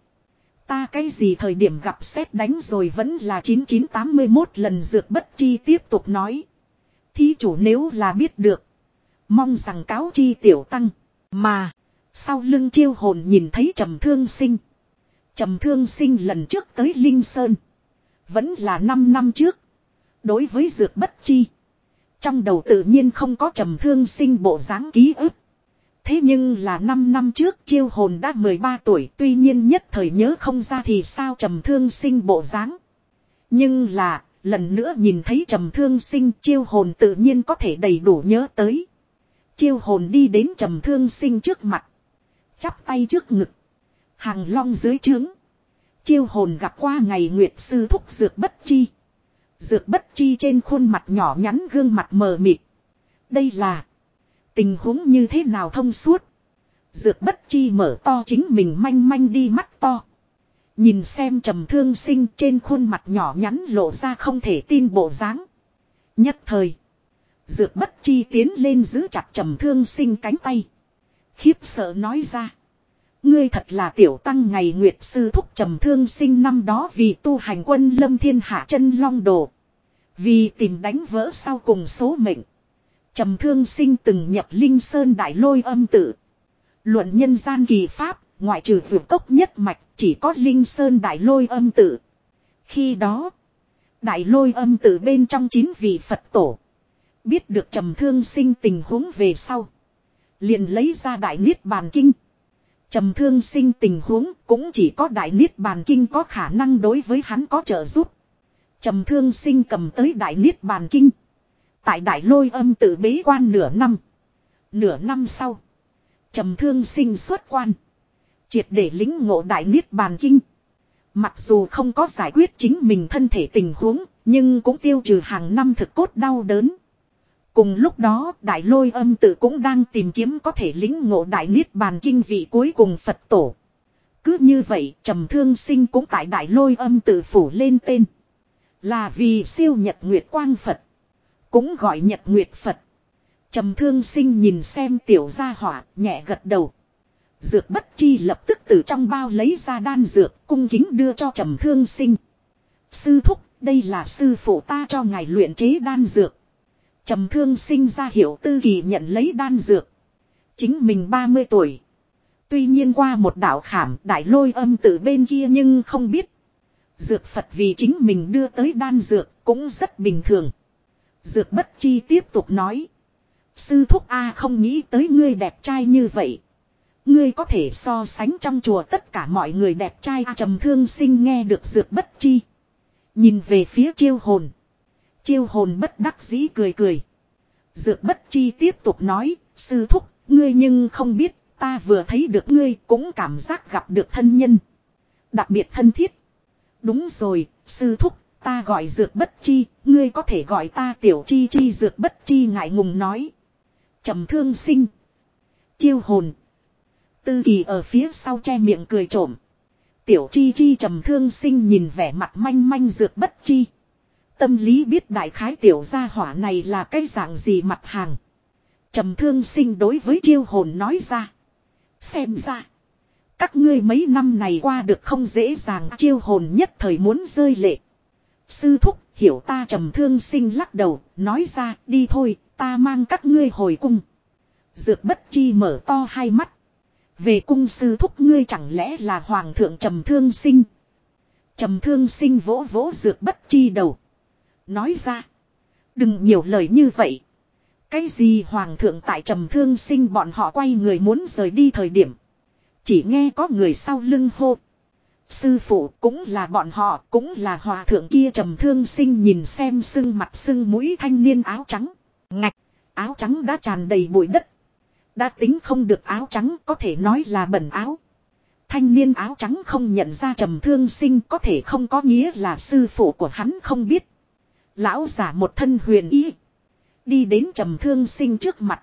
Ta cái gì thời điểm gặp xét đánh rồi vẫn là 9981 lần dược bất chi tiếp tục nói. Thí chủ nếu là biết được. Mong rằng cáo chi tiểu tăng. Mà. Sau lưng chiêu hồn nhìn thấy trầm thương sinh. Trầm thương sinh lần trước tới Linh Sơn. Vẫn là 5 năm trước. Đối với dược bất chi. Trong đầu tự nhiên không có trầm thương sinh bộ dáng ký ức. Thế nhưng là 5 năm trước chiêu hồn đã 13 tuổi tuy nhiên nhất thời nhớ không ra thì sao trầm thương sinh bộ dáng. Nhưng là, lần nữa nhìn thấy trầm thương sinh chiêu hồn tự nhiên có thể đầy đủ nhớ tới. Chiêu hồn đi đến trầm thương sinh trước mặt. Chắp tay trước ngực. Hàng long dưới trướng. Chiêu hồn gặp qua ngày nguyệt sư thúc dược bất chi. Dược bất chi trên khuôn mặt nhỏ nhắn gương mặt mờ mịt. Đây là tình huống như thế nào thông suốt. Dược bất chi mở to chính mình manh manh đi mắt to. Nhìn xem trầm thương sinh trên khuôn mặt nhỏ nhắn lộ ra không thể tin bộ dáng. Nhất thời. Dược bất chi tiến lên giữ chặt trầm thương sinh cánh tay. Khiếp sợ nói ra. Ngươi thật là tiểu tăng ngày nguyệt sư thúc trầm thương sinh năm đó vì tu hành quân lâm thiên hạ chân long đồ. Vì tìm đánh vỡ sau cùng số mệnh. Trầm thương sinh từng nhập linh sơn đại lôi âm tự. Luận nhân gian kỳ pháp, ngoại trừ vượt cốc nhất mạch, chỉ có linh sơn đại lôi âm tự. Khi đó, đại lôi âm tự bên trong chín vị Phật tổ. Biết được trầm thương sinh tình huống về sau. Liền lấy ra đại niết bàn kinh. Trầm thương sinh tình huống cũng chỉ có đại niết bàn kinh có khả năng đối với hắn có trợ giúp. Trầm thương sinh cầm tới đại niết bàn kinh. Tại đại lôi âm tự bế quan nửa năm. Nửa năm sau. Trầm thương sinh xuất quan. Triệt để lính ngộ đại niết bàn kinh. Mặc dù không có giải quyết chính mình thân thể tình huống, Nhưng cũng tiêu trừ hàng năm thực cốt đau đớn. Cùng lúc đó đại lôi âm tự cũng đang tìm kiếm có thể lính ngộ đại niết bàn kinh vị cuối cùng Phật tổ. Cứ như vậy trầm thương sinh cũng tại đại lôi âm tự phủ lên tên. Là vì siêu nhật nguyệt quang Phật. Cũng gọi nhật nguyệt Phật. Trầm thương sinh nhìn xem tiểu gia hỏa, nhẹ gật đầu. Dược bất chi lập tức từ trong bao lấy ra đan dược, cung kính đưa cho trầm thương sinh. Sư thúc, đây là sư phụ ta cho ngài luyện chế đan dược. Trầm thương sinh ra hiểu tư kỳ nhận lấy đan dược. Chính mình 30 tuổi. Tuy nhiên qua một đạo khảm, đại lôi âm từ bên kia nhưng không biết. Dược Phật vì chính mình đưa tới đan dược cũng rất bình thường. Dược bất chi tiếp tục nói. Sư thúc A không nghĩ tới ngươi đẹp trai như vậy. Ngươi có thể so sánh trong chùa tất cả mọi người đẹp trai trầm thương sinh nghe được dược bất chi. Nhìn về phía chiêu hồn. Chiêu hồn bất đắc dĩ cười cười. Dược bất chi tiếp tục nói, sư thúc, ngươi nhưng không biết, ta vừa thấy được ngươi cũng cảm giác gặp được thân nhân. Đặc biệt thân thiết. Đúng rồi, sư thúc, ta gọi dược bất chi, ngươi có thể gọi ta tiểu chi chi dược bất chi ngại ngùng nói. trầm thương sinh. Chiêu hồn. Tư kỳ ở phía sau che miệng cười trộm. Tiểu chi chi trầm thương sinh nhìn vẻ mặt manh manh dược bất chi. Tâm lý biết đại khái tiểu gia hỏa này là cái dạng gì mặt hàng. Trầm thương sinh đối với chiêu hồn nói ra. Xem ra. Các ngươi mấy năm này qua được không dễ dàng, chiêu hồn nhất thời muốn rơi lệ. Sư thúc, hiểu ta trầm thương sinh lắc đầu, nói ra, đi thôi, ta mang các ngươi hồi cung. Dược bất chi mở to hai mắt. Về cung sư thúc ngươi chẳng lẽ là hoàng thượng trầm thương sinh. Trầm thương sinh vỗ vỗ dược bất chi đầu. Nói ra. Đừng nhiều lời như vậy. Cái gì hoàng thượng tại trầm thương sinh bọn họ quay người muốn rời đi thời điểm. Chỉ nghe có người sau lưng hô. Sư phụ cũng là bọn họ cũng là hòa thượng kia trầm thương sinh nhìn xem sưng mặt sưng mũi thanh niên áo trắng. Ngạch, áo trắng đã tràn đầy bụi đất. Đã tính không được áo trắng có thể nói là bẩn áo. Thanh niên áo trắng không nhận ra trầm thương sinh có thể không có nghĩa là sư phụ của hắn không biết. Lão giả một thân huyền ý. Đi đến trầm thương sinh trước mặt.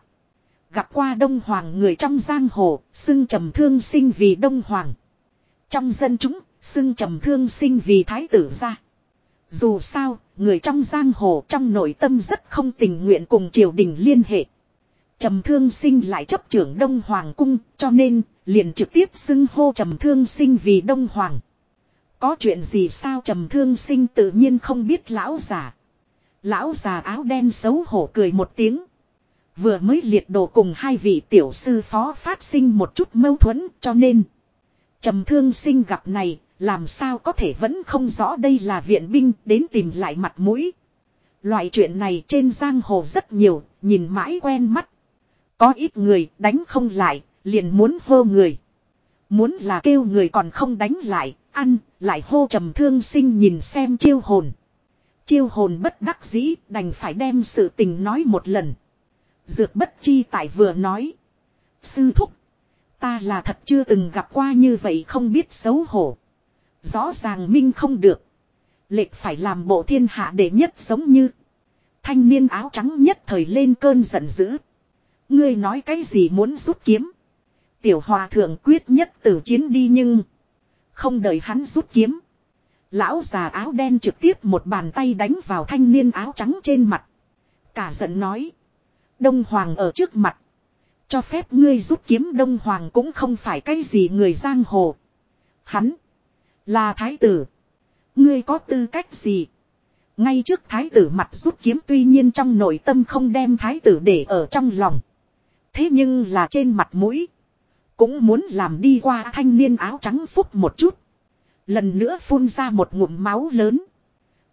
Gặp qua đông hoàng người trong giang hồ, xưng trầm thương sinh vì đông hoàng. Trong dân chúng, xưng trầm thương sinh vì thái tử gia Dù sao, người trong giang hồ trong nội tâm rất không tình nguyện cùng triều đình liên hệ. Trầm thương sinh lại chấp trưởng Đông Hoàng cung, cho nên, liền trực tiếp xưng hô trầm thương sinh vì Đông Hoàng. Có chuyện gì sao trầm thương sinh tự nhiên không biết lão già. Lão già áo đen xấu hổ cười một tiếng. Vừa mới liệt đồ cùng hai vị tiểu sư phó phát sinh một chút mâu thuẫn cho nên. trầm thương sinh gặp này, làm sao có thể vẫn không rõ đây là viện binh đến tìm lại mặt mũi. Loại chuyện này trên giang hồ rất nhiều, nhìn mãi quen mắt. Có ít người đánh không lại, liền muốn hô người. Muốn là kêu người còn không đánh lại, ăn, lại hô trầm thương sinh nhìn xem chiêu hồn. Chiêu hồn bất đắc dĩ, đành phải đem sự tình nói một lần. Dược bất chi tại vừa nói. Sư thúc, ta là thật chưa từng gặp qua như vậy không biết xấu hổ. Rõ ràng minh không được. Lệch phải làm bộ thiên hạ đệ nhất giống như. Thanh niên áo trắng nhất thời lên cơn giận dữ. Ngươi nói cái gì muốn rút kiếm. Tiểu hòa thượng quyết nhất tử chiến đi nhưng. Không đợi hắn rút kiếm. Lão già áo đen trực tiếp một bàn tay đánh vào thanh niên áo trắng trên mặt. Cả giận nói. Đông Hoàng ở trước mặt. Cho phép ngươi rút kiếm Đông Hoàng cũng không phải cái gì người giang hồ. Hắn. Là thái tử. Ngươi có tư cách gì? Ngay trước thái tử mặt rút kiếm tuy nhiên trong nội tâm không đem thái tử để ở trong lòng. Thế nhưng là trên mặt mũi. Cũng muốn làm đi qua thanh niên áo trắng phúc một chút. Lần nữa phun ra một ngụm máu lớn.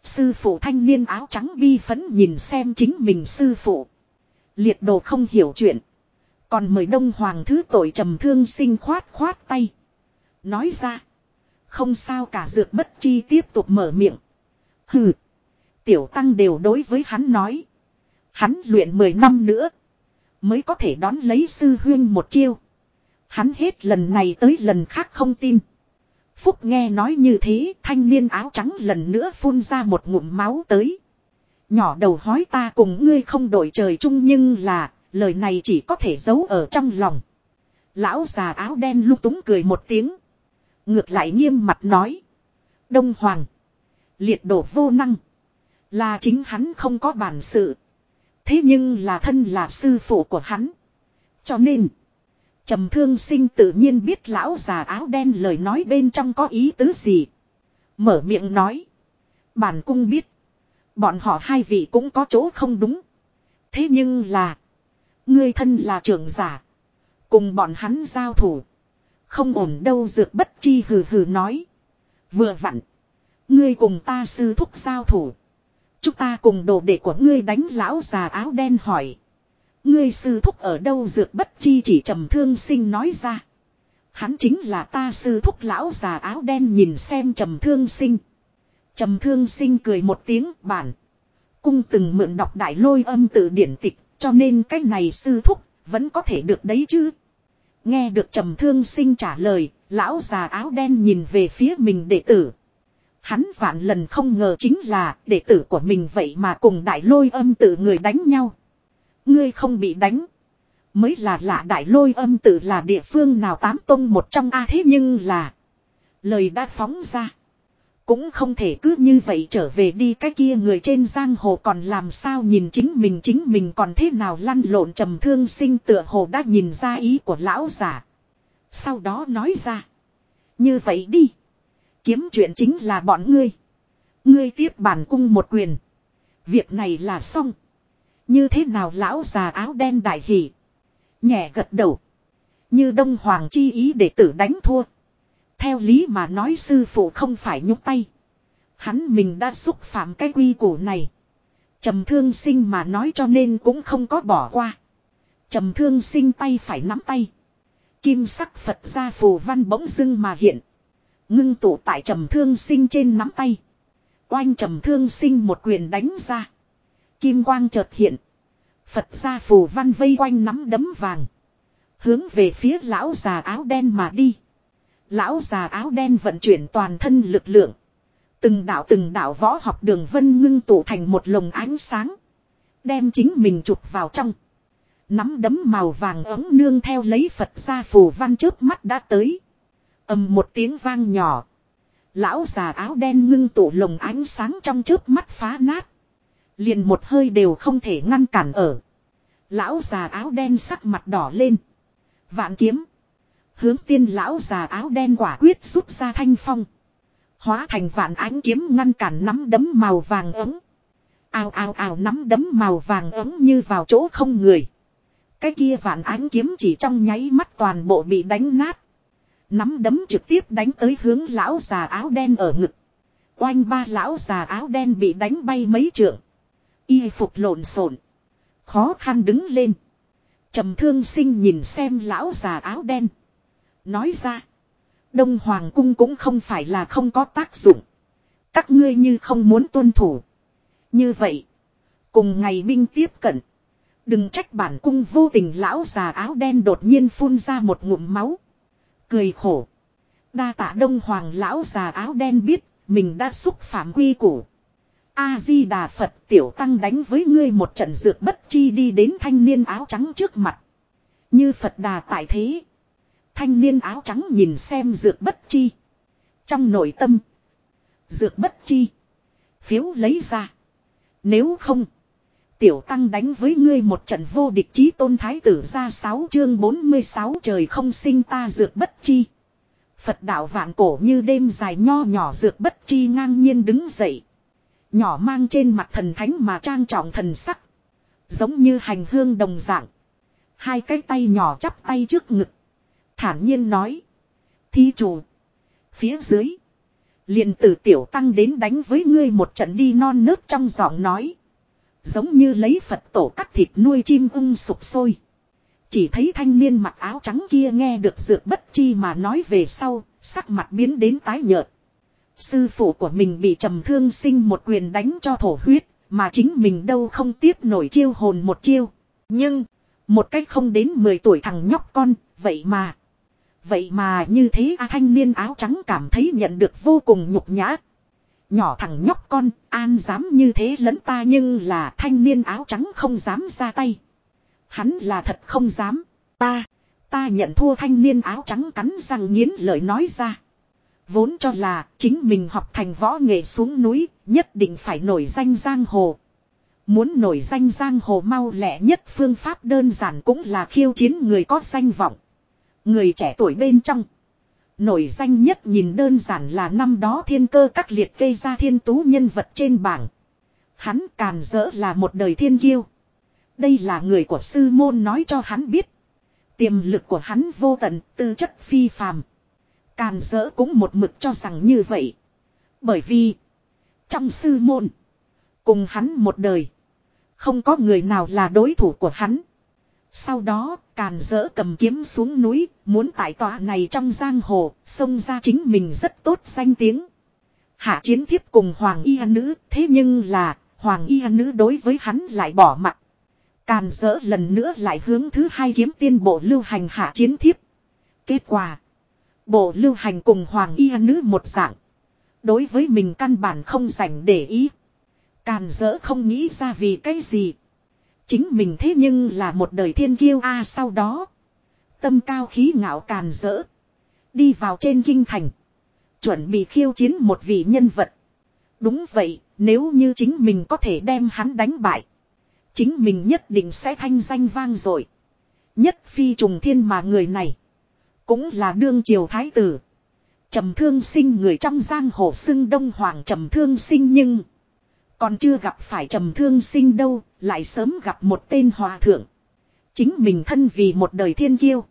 Sư phụ thanh niên áo trắng bi phấn nhìn xem chính mình sư phụ. Liệt đồ không hiểu chuyện. Còn mời đông hoàng thứ tội trầm thương sinh khoát khoát tay. Nói ra. Không sao cả dược bất chi tiếp tục mở miệng. Hừ. Tiểu tăng đều đối với hắn nói. Hắn luyện 10 năm nữa. Mới có thể đón lấy sư huyên một chiêu. Hắn hết lần này tới lần khác không tin. Phúc nghe nói như thế, thanh niên áo trắng lần nữa phun ra một ngụm máu tới. Nhỏ đầu hói ta cùng ngươi không đổi trời chung nhưng là, lời này chỉ có thể giấu ở trong lòng. Lão già áo đen lung túng cười một tiếng. Ngược lại nghiêm mặt nói. Đông Hoàng. Liệt đổ vô năng. Là chính hắn không có bản sự. Thế nhưng là thân là sư phụ của hắn. Cho nên. trầm thương sinh tự nhiên biết lão già áo đen lời nói bên trong có ý tứ gì. Mở miệng nói. Bản cung biết. Bọn họ hai vị cũng có chỗ không đúng. Thế nhưng là. Ngươi thân là trưởng giả. Cùng bọn hắn giao thủ. Không ổn đâu dược bất chi hừ hừ nói. Vừa vặn. Ngươi cùng ta sư thúc giao thủ. Chúng ta cùng đồ đệ của ngươi đánh lão già áo đen hỏi. Ngươi sư thúc ở đâu dược bất chi chỉ trầm thương sinh nói ra. Hắn chính là ta sư thúc lão già áo đen nhìn xem trầm thương sinh. Trầm thương sinh cười một tiếng bản. Cung từng mượn đọc đại lôi âm tự điển tịch cho nên cái này sư thúc vẫn có thể được đấy chứ. Nghe được trầm thương sinh trả lời, lão già áo đen nhìn về phía mình đệ tử. Hắn vạn lần không ngờ chính là đệ tử của mình vậy mà cùng đại lôi âm tự người đánh nhau. Ngươi không bị đánh. Mới là lạ đại lôi âm tự là địa phương nào tám tông một trong A thế nhưng là. Lời đã phóng ra. Cũng không thể cứ như vậy trở về đi cái kia người trên giang hồ còn làm sao nhìn chính mình chính mình còn thế nào lăn lộn trầm thương sinh tựa hồ đã nhìn ra ý của lão giả. Sau đó nói ra. Như vậy đi. Kiếm chuyện chính là bọn ngươi. Ngươi tiếp bản cung một quyền. Việc này là xong. Như thế nào lão già áo đen đại hỷ. Nhẹ gật đầu. Như Đông Hoàng chi ý để tử đánh thua. Theo lý mà nói sư phụ không phải nhúc tay. Hắn mình đã xúc phạm cái quy củ này. Trầm thương sinh mà nói cho nên cũng không có bỏ qua. Trầm thương sinh tay phải nắm tay. Kim sắc Phật gia phù văn bỗng dưng mà hiện. Ngưng tụ tại trầm thương sinh trên nắm tay. Oanh trầm thương sinh một quyền đánh ra. Kim quang chợt hiện. Phật gia phù văn vây quanh nắm đấm vàng. Hướng về phía lão già áo đen mà đi. Lão già áo đen vận chuyển toàn thân lực lượng. Từng đạo từng đạo võ học đường vân ngưng tụ thành một lồng ánh sáng. Đem chính mình chụp vào trong. Nắm đấm màu vàng ấm nương theo lấy Phật ra phù văn trước mắt đã tới ầm một tiếng vang nhỏ. Lão già áo đen ngưng tụ lồng ánh sáng trong trước mắt phá nát. Liền một hơi đều không thể ngăn cản ở. Lão già áo đen sắc mặt đỏ lên. Vạn kiếm. Hướng tiên lão già áo đen quả quyết rút ra thanh phong. Hóa thành vạn ánh kiếm ngăn cản nắm đấm màu vàng ấm. Ào ào ào nắm đấm màu vàng ấm như vào chỗ không người. Cái kia vạn ánh kiếm chỉ trong nháy mắt toàn bộ bị đánh nát. Nắm đấm trực tiếp đánh tới hướng lão già áo đen ở ngực. Oanh ba lão già áo đen bị đánh bay mấy trượng. Y phục lộn xộn, Khó khăn đứng lên. trầm thương sinh nhìn xem lão già áo đen. Nói ra. Đông Hoàng cung cũng không phải là không có tác dụng. Các ngươi như không muốn tuân thủ. Như vậy. Cùng ngày binh tiếp cận. Đừng trách bản cung vô tình lão già áo đen đột nhiên phun ra một ngụm máu. Cười khổ. Đa tạ đông hoàng lão già áo đen biết, mình đã xúc phạm quy củ. A-di-đà Phật tiểu tăng đánh với ngươi một trận dược bất chi đi đến thanh niên áo trắng trước mặt. Như Phật đà tại thế. Thanh niên áo trắng nhìn xem dược bất chi. Trong nội tâm. Dược bất chi. Phiếu lấy ra. Nếu không. Tiểu tăng đánh với ngươi một trận vô địch chí tôn thái tử ra 6 chương 46 trời không sinh ta dược bất chi. Phật đạo vạn cổ như đêm dài nho nhỏ dược bất chi ngang nhiên đứng dậy. Nhỏ mang trên mặt thần thánh mà trang trọng thần sắc. Giống như hành hương đồng dạng. Hai cái tay nhỏ chắp tay trước ngực. Thản nhiên nói. Thí chủ. Phía dưới. liền từ tiểu tăng đến đánh với ngươi một trận đi non nớt trong giọng nói. Giống như lấy Phật tổ cắt thịt nuôi chim ung sụp sôi. Chỉ thấy thanh niên mặc áo trắng kia nghe được dược bất chi mà nói về sau, sắc mặt biến đến tái nhợt. Sư phụ của mình bị trầm thương sinh một quyền đánh cho thổ huyết, mà chính mình đâu không tiếp nổi chiêu hồn một chiêu. Nhưng, một cách không đến 10 tuổi thằng nhóc con, vậy mà. Vậy mà như thế a thanh niên áo trắng cảm thấy nhận được vô cùng nhục nhã. Nhỏ thằng nhóc con, an dám như thế lẫn ta nhưng là thanh niên áo trắng không dám ra tay. Hắn là thật không dám. Ta, ta nhận thua thanh niên áo trắng cắn răng nghiến lời nói ra. Vốn cho là chính mình học thành võ nghệ xuống núi, nhất định phải nổi danh giang hồ. Muốn nổi danh giang hồ mau lẹ nhất phương pháp đơn giản cũng là khiêu chiến người có danh vọng. Người trẻ tuổi bên trong. Nổi danh nhất nhìn đơn giản là năm đó thiên cơ các liệt gây ra thiên tú nhân vật trên bảng. Hắn càn dỡ là một đời thiên kiêu. Đây là người của sư môn nói cho hắn biết. Tiềm lực của hắn vô tận, tư chất phi phàm. Càn dỡ cũng một mực cho rằng như vậy. Bởi vì, trong sư môn, cùng hắn một đời, không có người nào là đối thủ của hắn. Sau đó, càn dỡ cầm kiếm xuống núi, muốn tại tòa này trong giang hồ, xông ra chính mình rất tốt danh tiếng. Hạ chiến thiếp cùng Hoàng Y Nữ, thế nhưng là, Hoàng Y Nữ đối với hắn lại bỏ mặt. Càn dỡ lần nữa lại hướng thứ hai kiếm tiên bộ lưu hành hạ chiến thiếp. Kết quả, bộ lưu hành cùng Hoàng Y Nữ một dạng. Đối với mình căn bản không dành để ý. Càn dỡ không nghĩ ra vì cái gì. Chính mình thế nhưng là một đời thiên kiêu a sau đó. Tâm cao khí ngạo càn rỡ. Đi vào trên kinh thành. Chuẩn bị khiêu chiến một vị nhân vật. Đúng vậy, nếu như chính mình có thể đem hắn đánh bại. Chính mình nhất định sẽ thanh danh vang dội Nhất phi trùng thiên mà người này. Cũng là đương triều thái tử. Trầm thương sinh người trong giang hồ xưng đông hoàng trầm thương sinh nhưng. Còn chưa gặp phải trầm thương sinh đâu, lại sớm gặp một tên hòa thượng. Chính mình thân vì một đời thiên kiêu.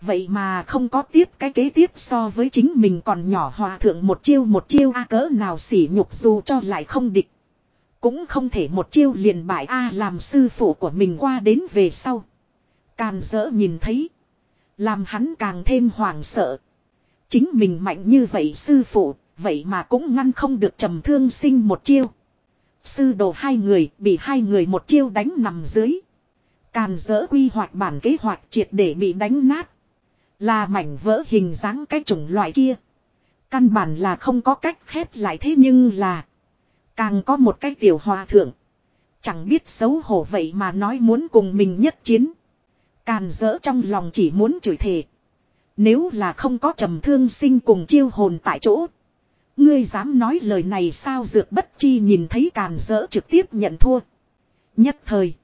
Vậy mà không có tiếp cái kế tiếp so với chính mình còn nhỏ hòa thượng một chiêu một chiêu a cỡ nào sỉ nhục dù cho lại không địch. Cũng không thể một chiêu liền bại a làm sư phụ của mình qua đến về sau. Càn dỡ nhìn thấy. Làm hắn càng thêm hoảng sợ. Chính mình mạnh như vậy sư phụ, vậy mà cũng ngăn không được trầm thương sinh một chiêu. Sư đồ hai người bị hai người một chiêu đánh nằm dưới. Càn dỡ quy hoạch bản kế hoạch triệt để bị đánh nát. Là mảnh vỡ hình dáng cái chủng loại kia. Căn bản là không có cách khép lại thế nhưng là. Càng có một cái tiểu hòa thượng. Chẳng biết xấu hổ vậy mà nói muốn cùng mình nhất chiến. Càn dỡ trong lòng chỉ muốn chửi thề. Nếu là không có trầm thương sinh cùng chiêu hồn tại chỗ. Ngươi dám nói lời này sao dược bất chi nhìn thấy càn dỡ trực tiếp nhận thua. Nhất thời.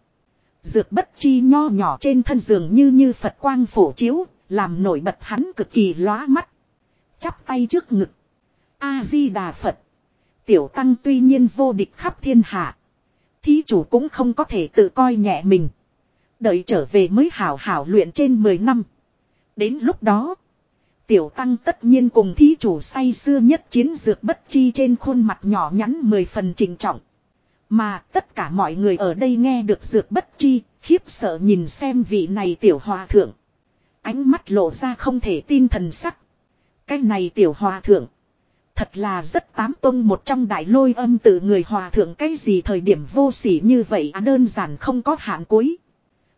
Dược bất chi nho nhỏ trên thân giường như như Phật quang phổ chiếu, làm nổi bật hắn cực kỳ lóa mắt. Chắp tay trước ngực. A-di-đà Phật. Tiểu tăng tuy nhiên vô địch khắp thiên hạ. Thí chủ cũng không có thể tự coi nhẹ mình. Đợi trở về mới hảo hảo luyện trên 10 năm. Đến lúc đó. Tiểu tăng tất nhiên cùng thí chủ say xưa nhất chiến dược bất chi trên khuôn mặt nhỏ nhắn mười phần trình trọng. Mà tất cả mọi người ở đây nghe được dược bất chi, khiếp sợ nhìn xem vị này tiểu hòa thượng. Ánh mắt lộ ra không thể tin thần sắc. Cái này tiểu hòa thượng. Thật là rất tám tông một trong đại lôi âm tự người hòa thượng cái gì thời điểm vô sỉ như vậy à đơn giản không có hạn cuối.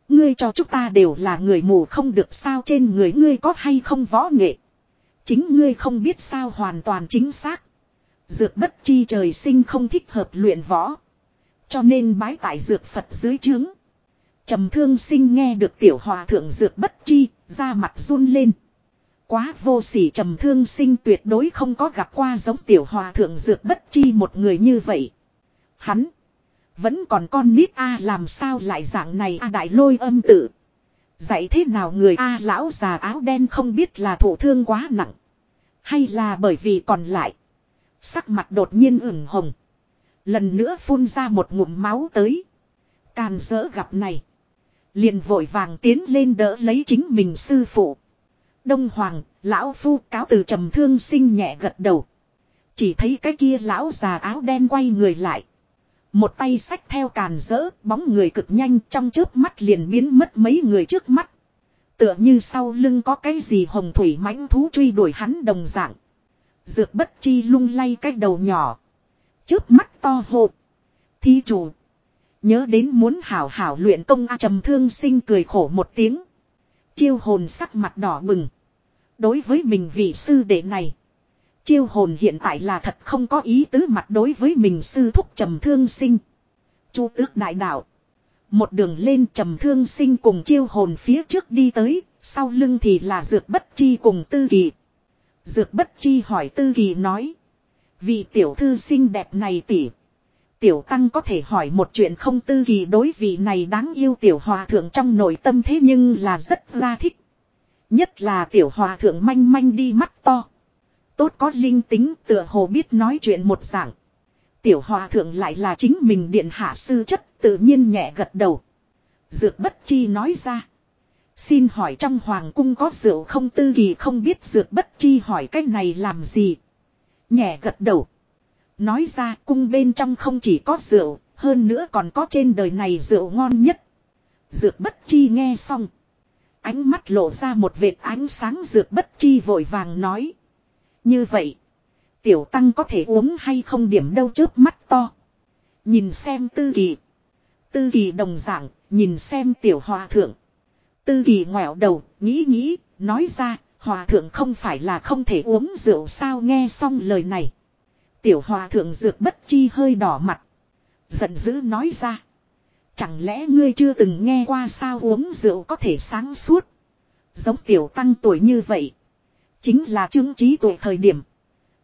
Ngươi cho chúng ta đều là người mù không được sao trên người ngươi có hay không võ nghệ. Chính ngươi không biết sao hoàn toàn chính xác. Dược bất chi trời sinh không thích hợp luyện võ. Cho nên bái tại dược Phật dưới trướng. trầm thương sinh nghe được tiểu hòa thượng dược bất chi, ra mặt run lên. Quá vô sỉ trầm thương sinh tuyệt đối không có gặp qua giống tiểu hòa thượng dược bất chi một người như vậy. Hắn. Vẫn còn con nít A làm sao lại dạng này A đại lôi âm tử. Dạy thế nào người A lão già áo đen không biết là thổ thương quá nặng. Hay là bởi vì còn lại. Sắc mặt đột nhiên ửng hồng. Lần nữa phun ra một ngụm máu tới. Càn dỡ gặp này. Liền vội vàng tiến lên đỡ lấy chính mình sư phụ. Đông Hoàng, lão phu cáo từ trầm thương sinh nhẹ gật đầu. Chỉ thấy cái kia lão già áo đen quay người lại. Một tay sách theo càn rỡ, bóng người cực nhanh trong chớp mắt liền biến mất mấy người trước mắt. Tựa như sau lưng có cái gì hồng thủy mãnh thú truy đuổi hắn đồng dạng. Dược bất chi lung lay cái đầu nhỏ. Chớp mắt to hộp. Thi chủ. Nhớ đến muốn hảo hảo luyện công A trầm thương sinh cười khổ một tiếng. Chiêu hồn sắc mặt đỏ bừng. Đối với mình vị sư đệ này. Chiêu hồn hiện tại là thật không có ý tứ mặt đối với mình sư thúc trầm thương sinh. Chu tước đại đạo. Một đường lên trầm thương sinh cùng chiêu hồn phía trước đi tới, sau lưng thì là dược bất chi cùng tư kỳ. Dược bất chi hỏi tư kỳ nói. vì tiểu thư xinh đẹp này tỉ. Tiểu tăng có thể hỏi một chuyện không tư kỳ đối vị này đáng yêu tiểu hòa thượng trong nội tâm thế nhưng là rất la thích. Nhất là tiểu hòa thượng manh manh đi mắt to. Tốt có linh tính tựa hồ biết nói chuyện một dạng. Tiểu hòa thượng lại là chính mình điện hạ sư chất tự nhiên nhẹ gật đầu. Dược bất chi nói ra. Xin hỏi trong hoàng cung có rượu không tư kỳ không biết dược bất chi hỏi cái này làm gì. Nhẹ gật đầu. Nói ra cung bên trong không chỉ có rượu, hơn nữa còn có trên đời này rượu ngon nhất. Dược bất chi nghe xong. Ánh mắt lộ ra một vệt ánh sáng dược bất chi vội vàng nói. Như vậy, tiểu tăng có thể uống hay không điểm đâu chớp mắt to. Nhìn xem tư kỳ. Tư kỳ đồng dạng, nhìn xem tiểu hòa thượng. Tư kỳ ngoẹo đầu, nghĩ nghĩ, nói ra, hòa thượng không phải là không thể uống rượu sao nghe xong lời này. Tiểu hòa thượng dược bất chi hơi đỏ mặt. Giận dữ nói ra. Chẳng lẽ ngươi chưa từng nghe qua sao uống rượu có thể sáng suốt. Giống tiểu tăng tuổi như vậy. Chính là chứng trí tuổi thời điểm.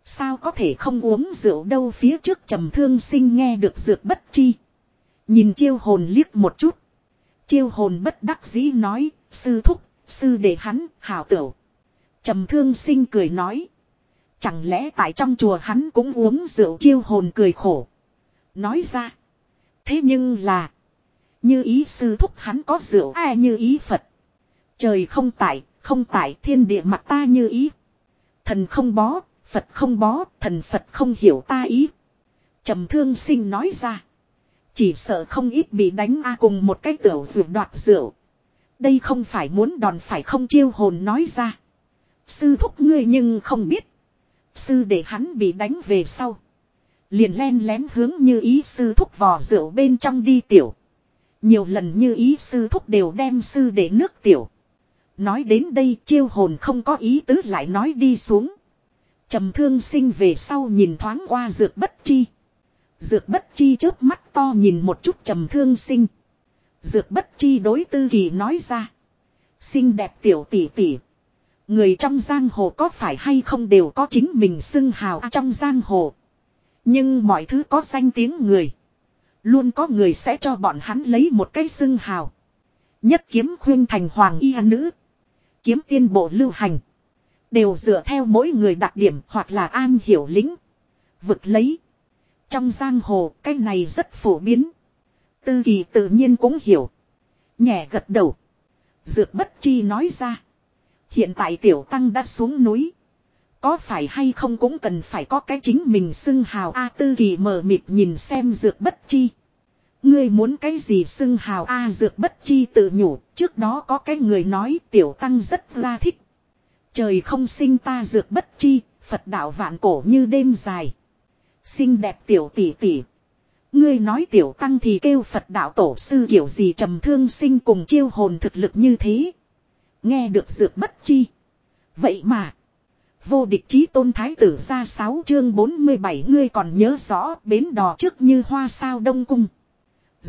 Sao có thể không uống rượu đâu phía trước trầm thương sinh nghe được dược bất chi. Nhìn chiêu hồn liếc một chút. Chiêu hồn bất đắc dĩ nói, sư thúc, sư để hắn, hảo tửu. Trầm thương sinh cười nói. Chẳng lẽ tại trong chùa hắn cũng uống rượu chiêu hồn cười khổ. Nói ra. Thế nhưng là. Như ý sư thúc hắn có rượu ai như ý Phật. Trời không tại, không tại thiên địa mặt ta như ý. Thần không bó, Phật không bó, thần Phật không hiểu ta ý. trầm thương sinh nói ra. Chỉ sợ không ít bị đánh a cùng một cái tiểu rượu đoạt rượu. Đây không phải muốn đòn phải không chiêu hồn nói ra. Sư thúc ngươi nhưng không biết. Sư để hắn bị đánh về sau. Liền len lén hướng như ý sư thúc vò rượu bên trong đi tiểu. Nhiều lần như ý sư thúc đều đem sư để nước tiểu. Nói đến đây chiêu hồn không có ý tứ lại nói đi xuống. trầm thương sinh về sau nhìn thoáng qua dược bất chi. Dược bất chi chớp mắt to nhìn một chút trầm thương sinh. Dược bất chi đối tư kỳ nói ra. Xinh đẹp tiểu tỷ tỷ. Người trong giang hồ có phải hay không đều có chính mình xưng hào trong giang hồ. Nhưng mọi thứ có danh tiếng người. Luôn có người sẽ cho bọn hắn lấy một cái xưng hào. Nhất kiếm khuyên thành hoàng y nữ. Kiếm tiên bộ lưu hành. Đều dựa theo mỗi người đặc điểm hoặc là an hiểu lĩnh. Vực lấy. Trong giang hồ, cái này rất phổ biến. Tư kỳ tự nhiên cũng hiểu. Nhẹ gật đầu. Dược bất chi nói ra. Hiện tại tiểu tăng đã xuống núi. Có phải hay không cũng cần phải có cái chính mình xưng hào A tư kỳ mờ mịt nhìn xem dược bất chi. Ngươi muốn cái gì xưng hào A dược bất chi tự nhủ, trước đó có cái người nói tiểu tăng rất la thích. Trời không sinh ta dược bất chi, Phật đạo vạn cổ như đêm dài. Xinh đẹp tiểu tỷ tỷ. Ngươi nói tiểu tăng thì kêu Phật đạo tổ sư kiểu gì trầm thương sinh cùng chiêu hồn thực lực như thế. Nghe được dược bất chi. Vậy mà. Vô địch chí tôn thái tử ra 6 chương 47 ngươi còn nhớ rõ bến đò trước như hoa sao đông cung.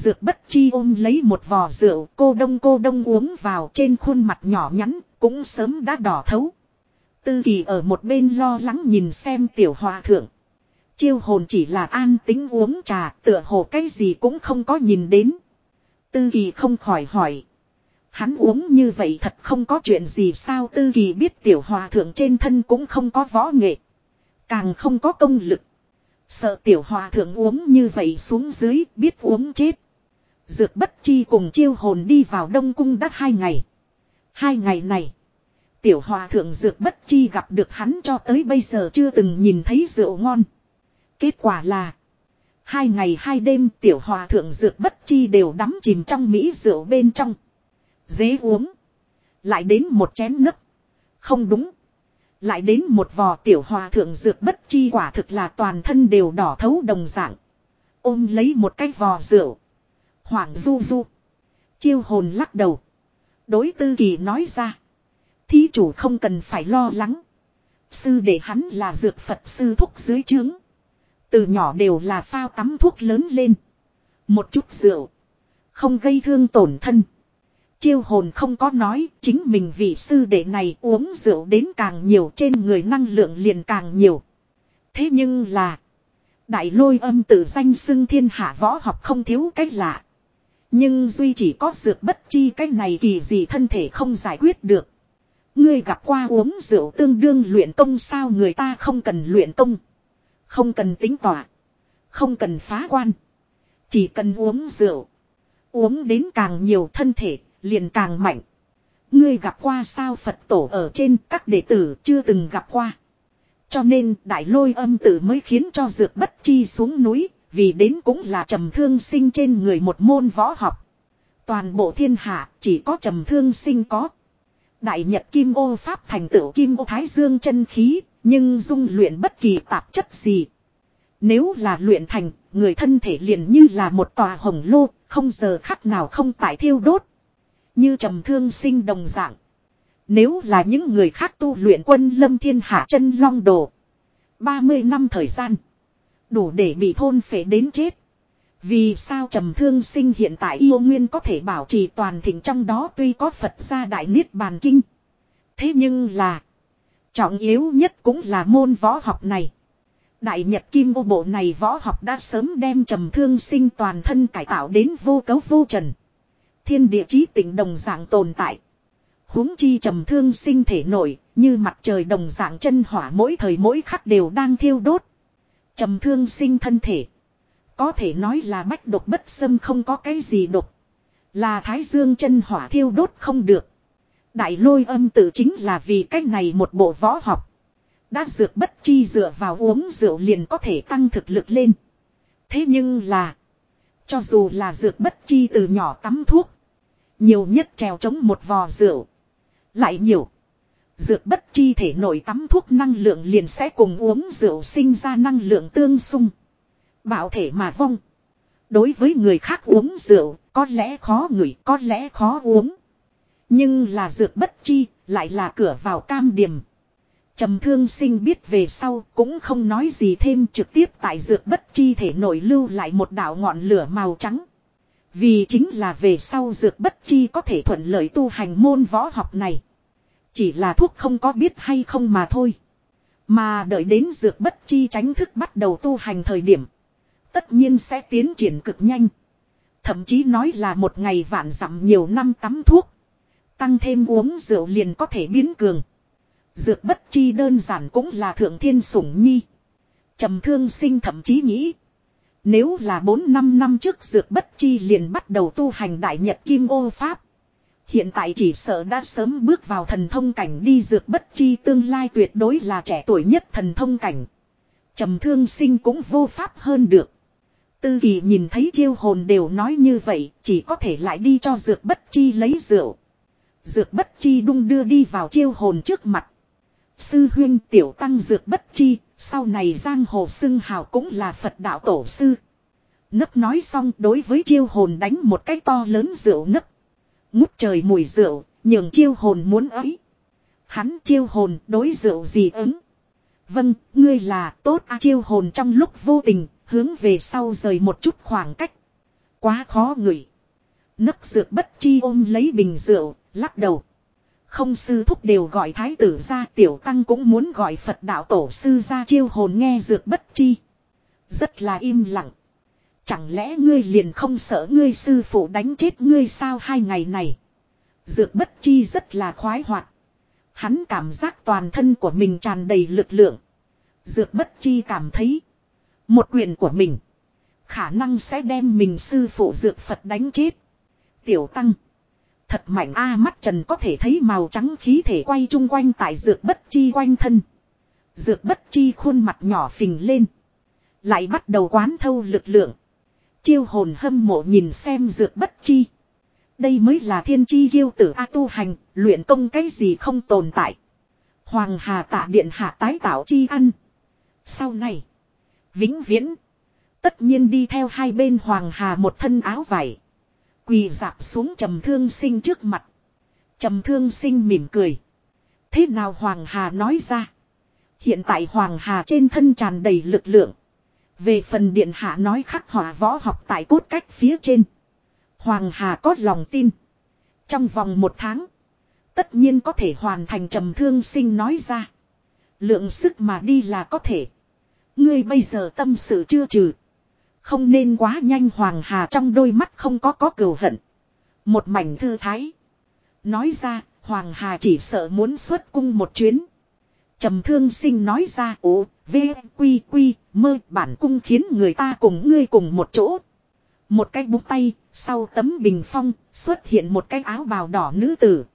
Dược bất chi ôm lấy một vò rượu, cô đông cô đông uống vào trên khuôn mặt nhỏ nhắn, cũng sớm đã đỏ thấu. Tư kỳ ở một bên lo lắng nhìn xem tiểu hòa thượng. Chiêu hồn chỉ là an tính uống trà, tựa hồ cái gì cũng không có nhìn đến. Tư kỳ không khỏi hỏi. Hắn uống như vậy thật không có chuyện gì sao tư kỳ biết tiểu hòa thượng trên thân cũng không có võ nghệ. Càng không có công lực. Sợ tiểu hòa thượng uống như vậy xuống dưới, biết uống chết. Dược bất chi cùng chiêu hồn đi vào đông cung đắt hai ngày. Hai ngày này. Tiểu hòa thượng dược bất chi gặp được hắn cho tới bây giờ chưa từng nhìn thấy rượu ngon. Kết quả là. Hai ngày hai đêm tiểu hòa thượng dược bất chi đều đắm chìm trong mỹ rượu bên trong. Dế uống. Lại đến một chén nấc. Không đúng. Lại đến một vò tiểu hòa thượng dược bất chi quả thực là toàn thân đều đỏ thấu đồng dạng. Ôm lấy một cái vò rượu. Hoàng du du. Chiêu hồn lắc đầu. Đối tư kỳ nói ra. Thí chủ không cần phải lo lắng. Sư để hắn là dược Phật sư thúc dưới trướng. Từ nhỏ đều là phao tắm thuốc lớn lên. Một chút rượu. Không gây thương tổn thân. Chiêu hồn không có nói chính mình vị sư đệ này uống rượu đến càng nhiều trên người năng lượng liền càng nhiều. Thế nhưng là. Đại lôi âm tự danh xưng thiên hạ võ học không thiếu cách lạ. Nhưng duy chỉ có dược bất chi cái này kỳ gì thân thể không giải quyết được. Ngươi gặp qua uống rượu tương đương luyện công sao người ta không cần luyện công. Không cần tính tỏa. Không cần phá quan. Chỉ cần uống rượu. Uống đến càng nhiều thân thể, liền càng mạnh. Ngươi gặp qua sao Phật tổ ở trên các đệ tử chưa từng gặp qua. Cho nên đại lôi âm tử mới khiến cho dược bất chi xuống núi, vì đến cũng là trầm thương sinh trên người một môn võ học. Toàn bộ thiên hạ chỉ có trầm thương sinh có. Đại Nhật Kim ô Pháp thành tựu Kim ô Thái Dương chân khí, nhưng dung luyện bất kỳ tạp chất gì. Nếu là luyện thành, người thân thể liền như là một tòa hồng lô, không giờ khắc nào không tại thiêu đốt. Như trầm thương sinh đồng dạng. Nếu là những người khác tu luyện quân lâm thiên hạ chân long đồ. 30 năm thời gian. Đủ để bị thôn phệ đến chết. Vì sao trầm thương sinh hiện tại yêu nguyên có thể bảo trì toàn thịnh trong đó tuy có Phật gia đại niết bàn kinh. Thế nhưng là. Trọng yếu nhất cũng là môn võ học này. Đại Nhật Kim ô bộ này võ học đã sớm đem trầm thương sinh toàn thân cải tạo đến vô cấu vô trần. Thiên địa chí tỉnh đồng dạng tồn tại. huống chi trầm thương sinh thể nổi, như mặt trời đồng dạng chân hỏa mỗi thời mỗi khắc đều đang thiêu đốt. Trầm thương sinh thân thể. Có thể nói là bách độc bất xâm không có cái gì độc. Là thái dương chân hỏa thiêu đốt không được. Đại lôi âm tự chính là vì cách này một bộ võ học. Đã dược bất chi dựa vào uống rượu liền có thể tăng thực lực lên. Thế nhưng là. Cho dù là dược bất chi từ nhỏ tắm thuốc. Nhiều nhất trèo chống một vò rượu. Lại nhiều. Dược bất chi thể nội tắm thuốc năng lượng liền sẽ cùng uống rượu sinh ra năng lượng tương xung. Bảo thể mà vong. Đối với người khác uống rượu, có lẽ khó ngửi, có lẽ khó uống. Nhưng là dược bất chi, lại là cửa vào cam điểm. Trầm thương sinh biết về sau, cũng không nói gì thêm trực tiếp tại dược bất chi thể nội lưu lại một đạo ngọn lửa màu trắng. Vì chính là về sau dược bất chi có thể thuận lợi tu hành môn võ học này. Chỉ là thuốc không có biết hay không mà thôi. Mà đợi đến dược bất chi tránh thức bắt đầu tu hành thời điểm. Tất nhiên sẽ tiến triển cực nhanh. Thậm chí nói là một ngày vạn dặm nhiều năm tắm thuốc. Tăng thêm uống rượu liền có thể biến cường. Dược bất chi đơn giản cũng là thượng thiên sủng nhi. trầm thương sinh thậm chí nghĩ. Nếu là 4-5 năm trước dược bất chi liền bắt đầu tu hành đại nhật kim ô pháp. Hiện tại chỉ sợ đã sớm bước vào thần thông cảnh đi dược bất chi tương lai tuyệt đối là trẻ tuổi nhất thần thông cảnh. trầm thương sinh cũng vô pháp hơn được. Tư kỳ nhìn thấy chiêu hồn đều nói như vậy, chỉ có thể lại đi cho dược bất chi lấy rượu. Dược bất chi đung đưa đi vào chiêu hồn trước mặt. Sư huyên tiểu tăng dược bất chi, sau này giang hồ xưng hào cũng là Phật đạo tổ sư. Nấp nói xong đối với chiêu hồn đánh một cái to lớn rượu nấp. Ngút trời mùi rượu, nhường chiêu hồn muốn ấy. Hắn chiêu hồn đối rượu gì ứng. Vâng, ngươi là tốt à, chiêu hồn trong lúc vô tình, hướng về sau rời một chút khoảng cách. Quá khó ngửi. Nấc dược bất chi ôm lấy bình rượu, lắc đầu. Không sư thúc đều gọi thái tử ra tiểu tăng cũng muốn gọi Phật đạo tổ sư ra chiêu hồn nghe dược bất chi. Rất là im lặng. Chẳng lẽ ngươi liền không sợ ngươi sư phụ đánh chết ngươi sao hai ngày này. Dược bất chi rất là khoái hoạt. Hắn cảm giác toàn thân của mình tràn đầy lực lượng. Dược bất chi cảm thấy. Một quyền của mình. Khả năng sẽ đem mình sư phụ dược Phật đánh chết. Tiểu tăng. Thật mạnh a, mắt trần có thể thấy màu trắng khí thể quay chung quanh tại dược bất chi quanh thân. Dược bất chi khuôn mặt nhỏ phình lên. Lại bắt đầu quán thâu lực lượng. Chiêu hồn hâm mộ nhìn xem dược bất chi. Đây mới là thiên chi ghiêu tử A tu hành, luyện công cái gì không tồn tại. Hoàng hà tạ điện hạ tái tạo chi ăn. Sau này, vĩnh viễn, tất nhiên đi theo hai bên hoàng hà một thân áo vải. Quỳ dạp xuống trầm thương sinh trước mặt. Trầm thương sinh mỉm cười. Thế nào Hoàng Hà nói ra. Hiện tại Hoàng Hà trên thân tràn đầy lực lượng. Về phần Điện Hạ nói khắc họa võ học tại cốt cách phía trên. Hoàng Hà có lòng tin. Trong vòng một tháng. Tất nhiên có thể hoàn thành trầm thương sinh nói ra. Lượng sức mà đi là có thể. Ngươi bây giờ tâm sự chưa trừ. Không nên quá nhanh Hoàng Hà trong đôi mắt không có có cừu hận. Một mảnh thư thái. Nói ra, Hoàng Hà chỉ sợ muốn xuất cung một chuyến trầm thương sinh nói ra ố, v, quy, quy, mơ bản cung khiến người ta cùng ngươi cùng một chỗ. Một cái búng tay, sau tấm bình phong, xuất hiện một cái áo bào đỏ nữ tử.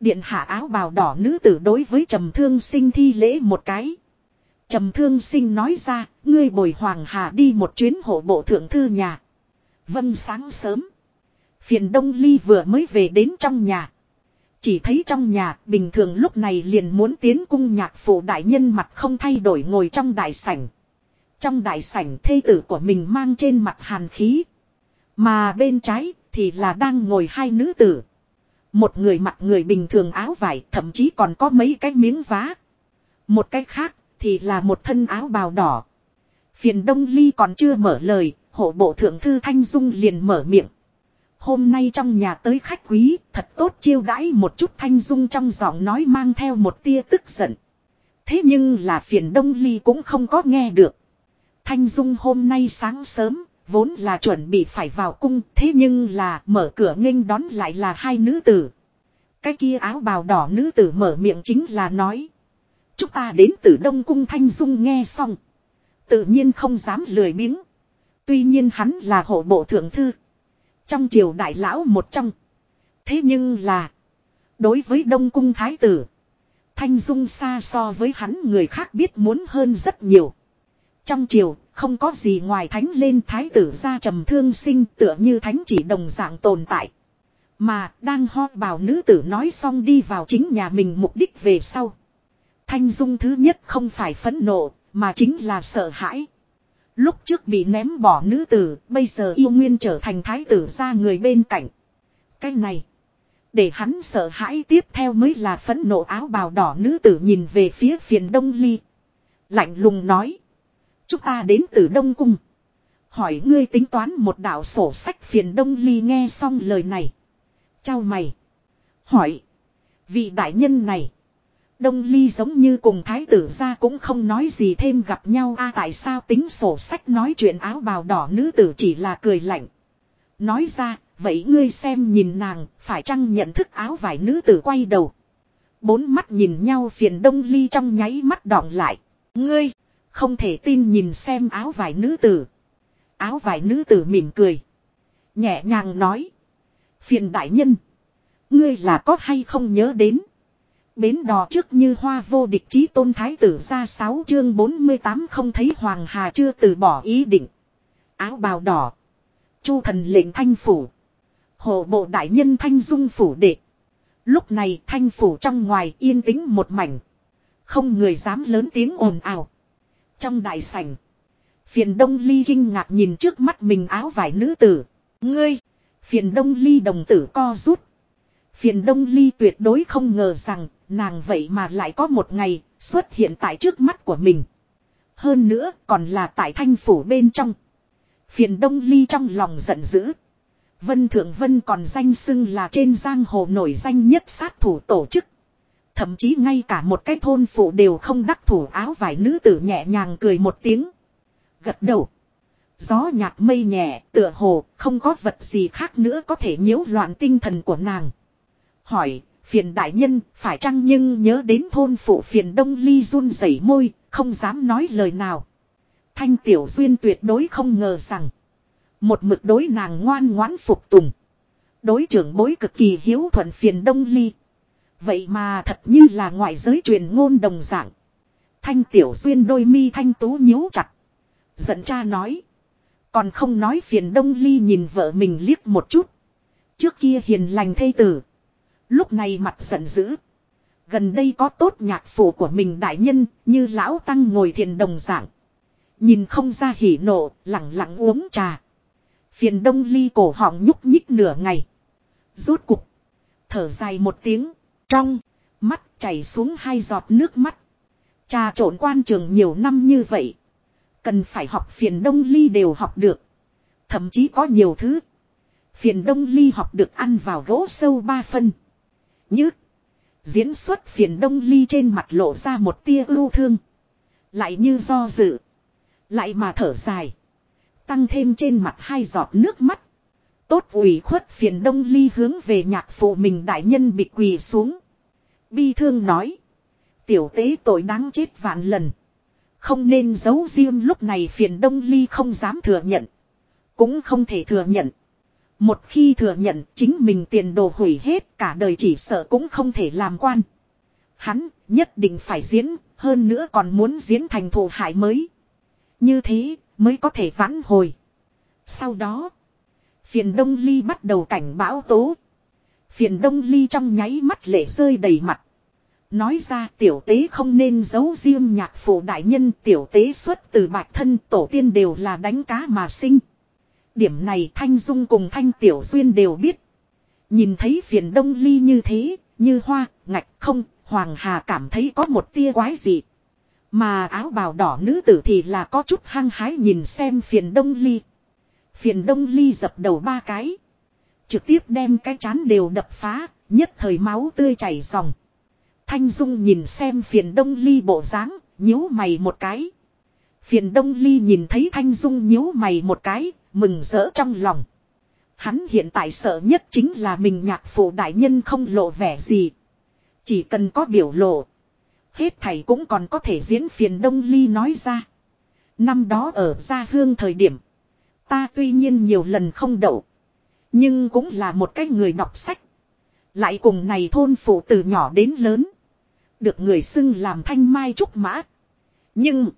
Điện hạ áo bào đỏ nữ tử đối với trầm thương sinh thi lễ một cái. Trầm thương sinh nói ra, ngươi bồi hoàng hà đi một chuyến hộ bộ thượng thư nhà. Vâng sáng sớm. Phiền đông ly vừa mới về đến trong nhà. Chỉ thấy trong nhà, bình thường lúc này liền muốn tiến cung nhạc phụ đại nhân mặt không thay đổi ngồi trong đại sảnh. Trong đại sảnh thê tử của mình mang trên mặt hàn khí. Mà bên trái thì là đang ngồi hai nữ tử. Một người mặc người bình thường áo vải thậm chí còn có mấy cái miếng vá. Một cái khác thì là một thân áo bào đỏ. Phiền Đông Ly còn chưa mở lời, hộ bộ thượng thư Thanh Dung liền mở miệng. Hôm nay trong nhà tới khách quý, thật tốt chiêu đãi một chút Thanh Dung trong giọng nói mang theo một tia tức giận. Thế nhưng là phiền Đông Ly cũng không có nghe được. Thanh Dung hôm nay sáng sớm, vốn là chuẩn bị phải vào cung, thế nhưng là mở cửa nghênh đón lại là hai nữ tử. Cái kia áo bào đỏ nữ tử mở miệng chính là nói. Chúng ta đến từ Đông Cung Thanh Dung nghe xong. Tự nhiên không dám lười biếng. Tuy nhiên hắn là hộ bộ thượng thư. Trong triều đại lão một trong. Thế nhưng là. Đối với Đông Cung Thái tử. Thanh Dung xa so với hắn người khác biết muốn hơn rất nhiều. Trong triều, không có gì ngoài thánh lên thái tử ra trầm thương sinh tựa như thánh chỉ đồng dạng tồn tại. Mà đang ho bảo nữ tử nói xong đi vào chính nhà mình mục đích về sau. Thanh Dung thứ nhất không phải phẫn nộ, mà chính là sợ hãi. Lúc trước bị ném bỏ nữ tử, bây giờ yêu nguyên trở thành thái tử ra người bên cạnh. Cái này, để hắn sợ hãi tiếp theo mới là phẫn nộ áo bào đỏ nữ tử nhìn về phía phiền đông ly. Lạnh lùng nói. Chúng ta đến từ Đông Cung. Hỏi ngươi tính toán một đạo sổ sách phiền Đông Ly nghe xong lời này. Chào mày. Hỏi. Vị đại nhân này. Đông Ly giống như cùng thái tử ra cũng không nói gì thêm gặp nhau a tại sao tính sổ sách nói chuyện áo bào đỏ nữ tử chỉ là cười lạnh. Nói ra, vậy ngươi xem nhìn nàng, phải chăng nhận thức áo vải nữ tử quay đầu. Bốn mắt nhìn nhau phiền Đông Ly trong nháy mắt đọng lại. Ngươi, không thể tin nhìn xem áo vải nữ tử. Áo vải nữ tử mỉm cười. Nhẹ nhàng nói. Phiền đại nhân. Ngươi là có hay không nhớ đến. Bến đò trước như hoa vô địch chí tôn thái tử ra 6 chương 48 không thấy Hoàng Hà chưa từ bỏ ý định. Áo bào đỏ. Chu thần lệnh thanh phủ. Hộ bộ đại nhân thanh dung phủ đệ. Lúc này thanh phủ trong ngoài yên tĩnh một mảnh. Không người dám lớn tiếng ồn ào. Trong đại sảnh. Phiền đông ly kinh ngạc nhìn trước mắt mình áo vải nữ tử. Ngươi. Phiền đông ly đồng tử co rút. Phiền đông ly tuyệt đối không ngờ rằng nàng vậy mà lại có một ngày xuất hiện tại trước mắt của mình. Hơn nữa còn là tại thanh phủ bên trong. Phiền đông ly trong lòng giận dữ. Vân Thượng Vân còn danh xưng là trên giang hồ nổi danh nhất sát thủ tổ chức. Thậm chí ngay cả một cái thôn phụ đều không đắc thủ áo vải nữ tử nhẹ nhàng cười một tiếng. Gật đầu. Gió nhạt mây nhẹ tựa hồ không có vật gì khác nữa có thể nhiễu loạn tinh thần của nàng. Hỏi, phiền đại nhân phải chăng nhưng nhớ đến thôn phụ phiền đông ly run rẩy môi, không dám nói lời nào. Thanh tiểu duyên tuyệt đối không ngờ rằng. Một mực đối nàng ngoan ngoãn phục tùng. Đối trưởng bối cực kỳ hiếu thuận phiền đông ly. Vậy mà thật như là ngoại giới truyền ngôn đồng dạng. Thanh tiểu duyên đôi mi thanh tú nhíu chặt. Giận cha nói. Còn không nói phiền đông ly nhìn vợ mình liếc một chút. Trước kia hiền lành thây tử. Lúc này mặt giận dữ. Gần đây có tốt nhạc phủ của mình đại nhân như lão tăng ngồi thiền đồng dạng. Nhìn không ra hỉ nộ, lặng lặng uống trà. Phiền đông ly cổ họng nhúc nhích nửa ngày. Rốt cục. Thở dài một tiếng. Trong. Mắt chảy xuống hai giọt nước mắt. Trà trộn quan trường nhiều năm như vậy. Cần phải học phiền đông ly đều học được. Thậm chí có nhiều thứ. Phiền đông ly học được ăn vào gỗ sâu ba phân. Như. Diễn xuất phiền đông ly trên mặt lộ ra một tia ưu thương. Lại như do dự. Lại mà thở dài. Tăng thêm trên mặt hai giọt nước mắt. Tốt ủy khuất phiền đông ly hướng về nhạc phụ mình đại nhân bị quỳ xuống. Bi thương nói. Tiểu tế tội đáng chết vạn lần. Không nên giấu riêng lúc này phiền đông ly không dám thừa nhận. Cũng không thể thừa nhận. Một khi thừa nhận chính mình tiền đồ hủy hết cả đời chỉ sợ cũng không thể làm quan. Hắn nhất định phải diễn, hơn nữa còn muốn diễn thành thù hại mới. Như thế mới có thể vãn hồi. Sau đó, phiền đông ly bắt đầu cảnh báo tố. Phiền đông ly trong nháy mắt lệ rơi đầy mặt. Nói ra tiểu tế không nên giấu riêng nhạc phụ đại nhân tiểu tế xuất từ bạch thân tổ tiên đều là đánh cá mà sinh. Điểm này Thanh Dung cùng Thanh Tiểu Duyên đều biết. Nhìn thấy phiền đông ly như thế, như hoa, ngạch không, Hoàng Hà cảm thấy có một tia quái gì. Mà áo bào đỏ nữ tử thì là có chút hăng hái nhìn xem phiền đông ly. Phiền đông ly dập đầu ba cái. Trực tiếp đem cái chán đều đập phá, nhất thời máu tươi chảy ròng. Thanh Dung nhìn xem phiền đông ly bộ dáng, nhíu mày một cái. Phiền đông ly nhìn thấy Thanh Dung nhíu mày một cái, mừng rỡ trong lòng. Hắn hiện tại sợ nhất chính là mình nhạc phụ đại nhân không lộ vẻ gì. Chỉ cần có biểu lộ. Hết thầy cũng còn có thể diễn phiền đông ly nói ra. Năm đó ở gia hương thời điểm. Ta tuy nhiên nhiều lần không đậu. Nhưng cũng là một cái người đọc sách. Lại cùng này thôn phụ từ nhỏ đến lớn. Được người xưng làm thanh mai trúc mã. Nhưng.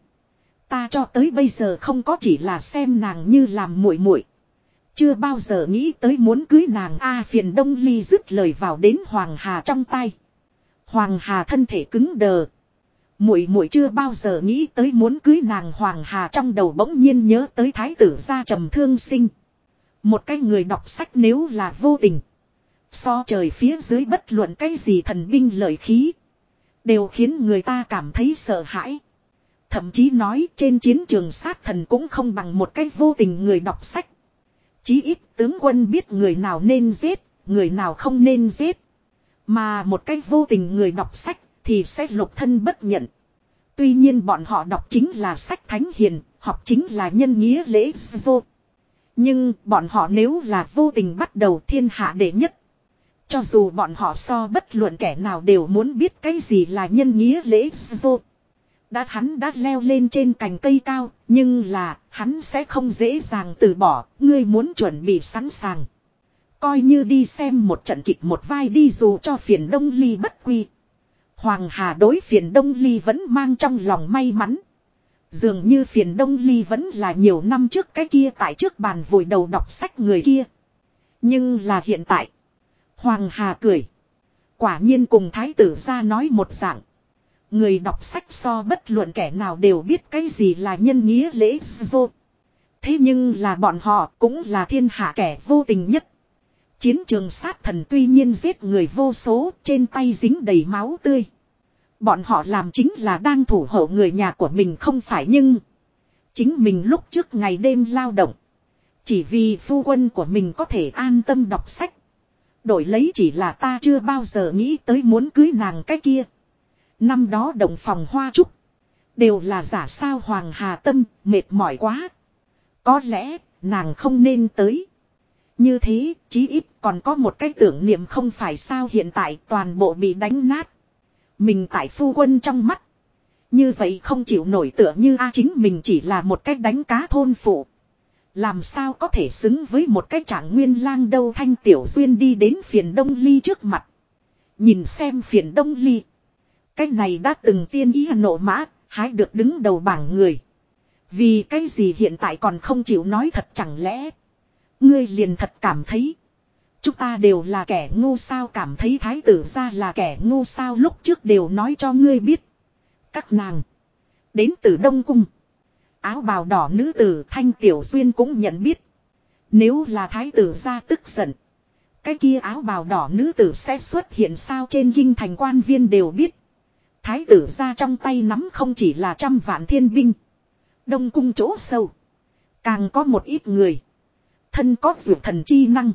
Ta cho tới bây giờ không có chỉ là xem nàng như làm muội muội, chưa bao giờ nghĩ tới muốn cưới nàng. A phiền đông ly dứt lời vào đến hoàng hà trong tay. Hoàng hà thân thể cứng đờ. Muội muội chưa bao giờ nghĩ tới muốn cưới nàng. Hoàng hà trong đầu bỗng nhiên nhớ tới thái tử gia trầm thương sinh. Một cái người đọc sách nếu là vô tình. So trời phía dưới bất luận cái gì thần binh lợi khí. Đều khiến người ta cảm thấy sợ hãi. Thậm chí nói trên chiến trường sát thần cũng không bằng một cách vô tình người đọc sách. Chí ít tướng quân biết người nào nên giết, người nào không nên giết. Mà một cách vô tình người đọc sách thì sẽ lục thân bất nhận. Tuy nhiên bọn họ đọc chính là sách thánh hiền, học chính là nhân nghĩa lễ dô. Nhưng bọn họ nếu là vô tình bắt đầu thiên hạ đệ nhất. Cho dù bọn họ so bất luận kẻ nào đều muốn biết cái gì là nhân nghĩa lễ dô. Đã hắn đã leo lên trên cành cây cao, nhưng là hắn sẽ không dễ dàng từ bỏ, ngươi muốn chuẩn bị sẵn sàng. Coi như đi xem một trận kịch một vai đi dù cho phiền đông ly bất quy. Hoàng Hà đối phiền đông ly vẫn mang trong lòng may mắn. Dường như phiền đông ly vẫn là nhiều năm trước cái kia tại trước bàn vùi đầu đọc sách người kia. Nhưng là hiện tại. Hoàng Hà cười. Quả nhiên cùng thái tử ra nói một dạng. Người đọc sách so bất luận kẻ nào đều biết cái gì là nhân nghĩa lễ dô. Thế nhưng là bọn họ cũng là thiên hạ kẻ vô tình nhất. Chiến trường sát thần tuy nhiên giết người vô số, trên tay dính đầy máu tươi. Bọn họ làm chính là đang thủ hộ người nhà của mình không phải nhưng. Chính mình lúc trước ngày đêm lao động. Chỉ vì phu quân của mình có thể an tâm đọc sách. Đổi lấy chỉ là ta chưa bao giờ nghĩ tới muốn cưới nàng cái kia. Năm đó đồng phòng hoa trúc. Đều là giả sao Hoàng Hà Tâm, mệt mỏi quá. Có lẽ, nàng không nên tới. Như thế, chí ít còn có một cái tưởng niệm không phải sao hiện tại toàn bộ bị đánh nát. Mình tại phu quân trong mắt. Như vậy không chịu nổi tựa như a chính mình chỉ là một cách đánh cá thôn phụ. Làm sao có thể xứng với một cái trạng nguyên lang đâu thanh tiểu duyên đi đến phiền đông ly trước mặt. Nhìn xem phiền đông ly. Cái này đã từng tiên ý nộ mã, hái được đứng đầu bảng người. Vì cái gì hiện tại còn không chịu nói thật chẳng lẽ. Ngươi liền thật cảm thấy. Chúng ta đều là kẻ ngu sao cảm thấy thái tử ra là kẻ ngu sao lúc trước đều nói cho ngươi biết. Các nàng. Đến từ Đông Cung. Áo bào đỏ nữ tử Thanh Tiểu Duyên cũng nhận biết. Nếu là thái tử ra tức giận. Cái kia áo bào đỏ nữ tử sẽ xuất hiện sao trên kinh thành quan viên đều biết. Thái tử ra trong tay nắm không chỉ là trăm vạn thiên binh. Đông cung chỗ sâu. Càng có một ít người. Thân có dược thần chi năng.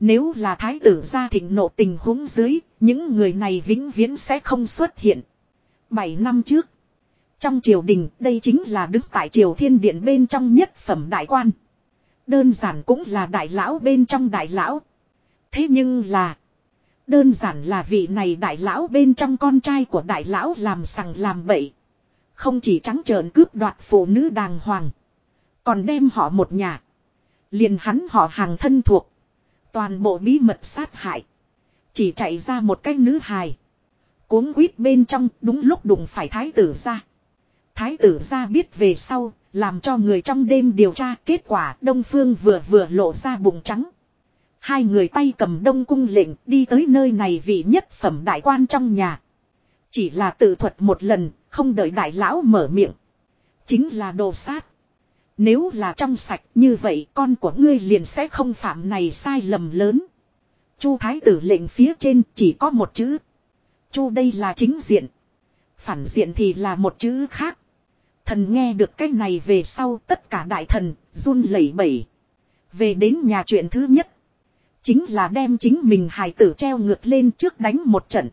Nếu là thái tử gia thịnh nộ tình huống dưới, những người này vĩnh viễn sẽ không xuất hiện. Bảy năm trước, trong triều đình đây chính là đứng tại triều thiên điện bên trong nhất phẩm đại quan. Đơn giản cũng là đại lão bên trong đại lão. Thế nhưng là, đơn giản là vị này đại lão bên trong con trai của đại lão làm sằng làm bậy. Không chỉ trắng trợn cướp đoạt phụ nữ đàng hoàng. Còn đem họ một nhà. Liền hắn họ hàng thân thuộc. Toàn bộ bí mật sát hại. Chỉ chạy ra một cái nữ hài. Cuốn quýt bên trong đúng lúc đụng phải thái tử ra. Thái tử ra biết về sau, làm cho người trong đêm điều tra kết quả Đông Phương vừa vừa lộ ra bụng trắng. Hai người tay cầm đông cung lệnh đi tới nơi này vì nhất phẩm đại quan trong nhà. Chỉ là tự thuật một lần, không đợi đại lão mở miệng. Chính là đồ sát. Nếu là trong sạch như vậy con của ngươi liền sẽ không phạm này sai lầm lớn. Chu thái tử lệnh phía trên chỉ có một chữ. Chu đây là chính diện. Phản diện thì là một chữ khác. Thần nghe được cái này về sau tất cả đại thần run lẩy bẩy. Về đến nhà chuyện thứ nhất. Chính là đem chính mình hài tử treo ngược lên trước đánh một trận.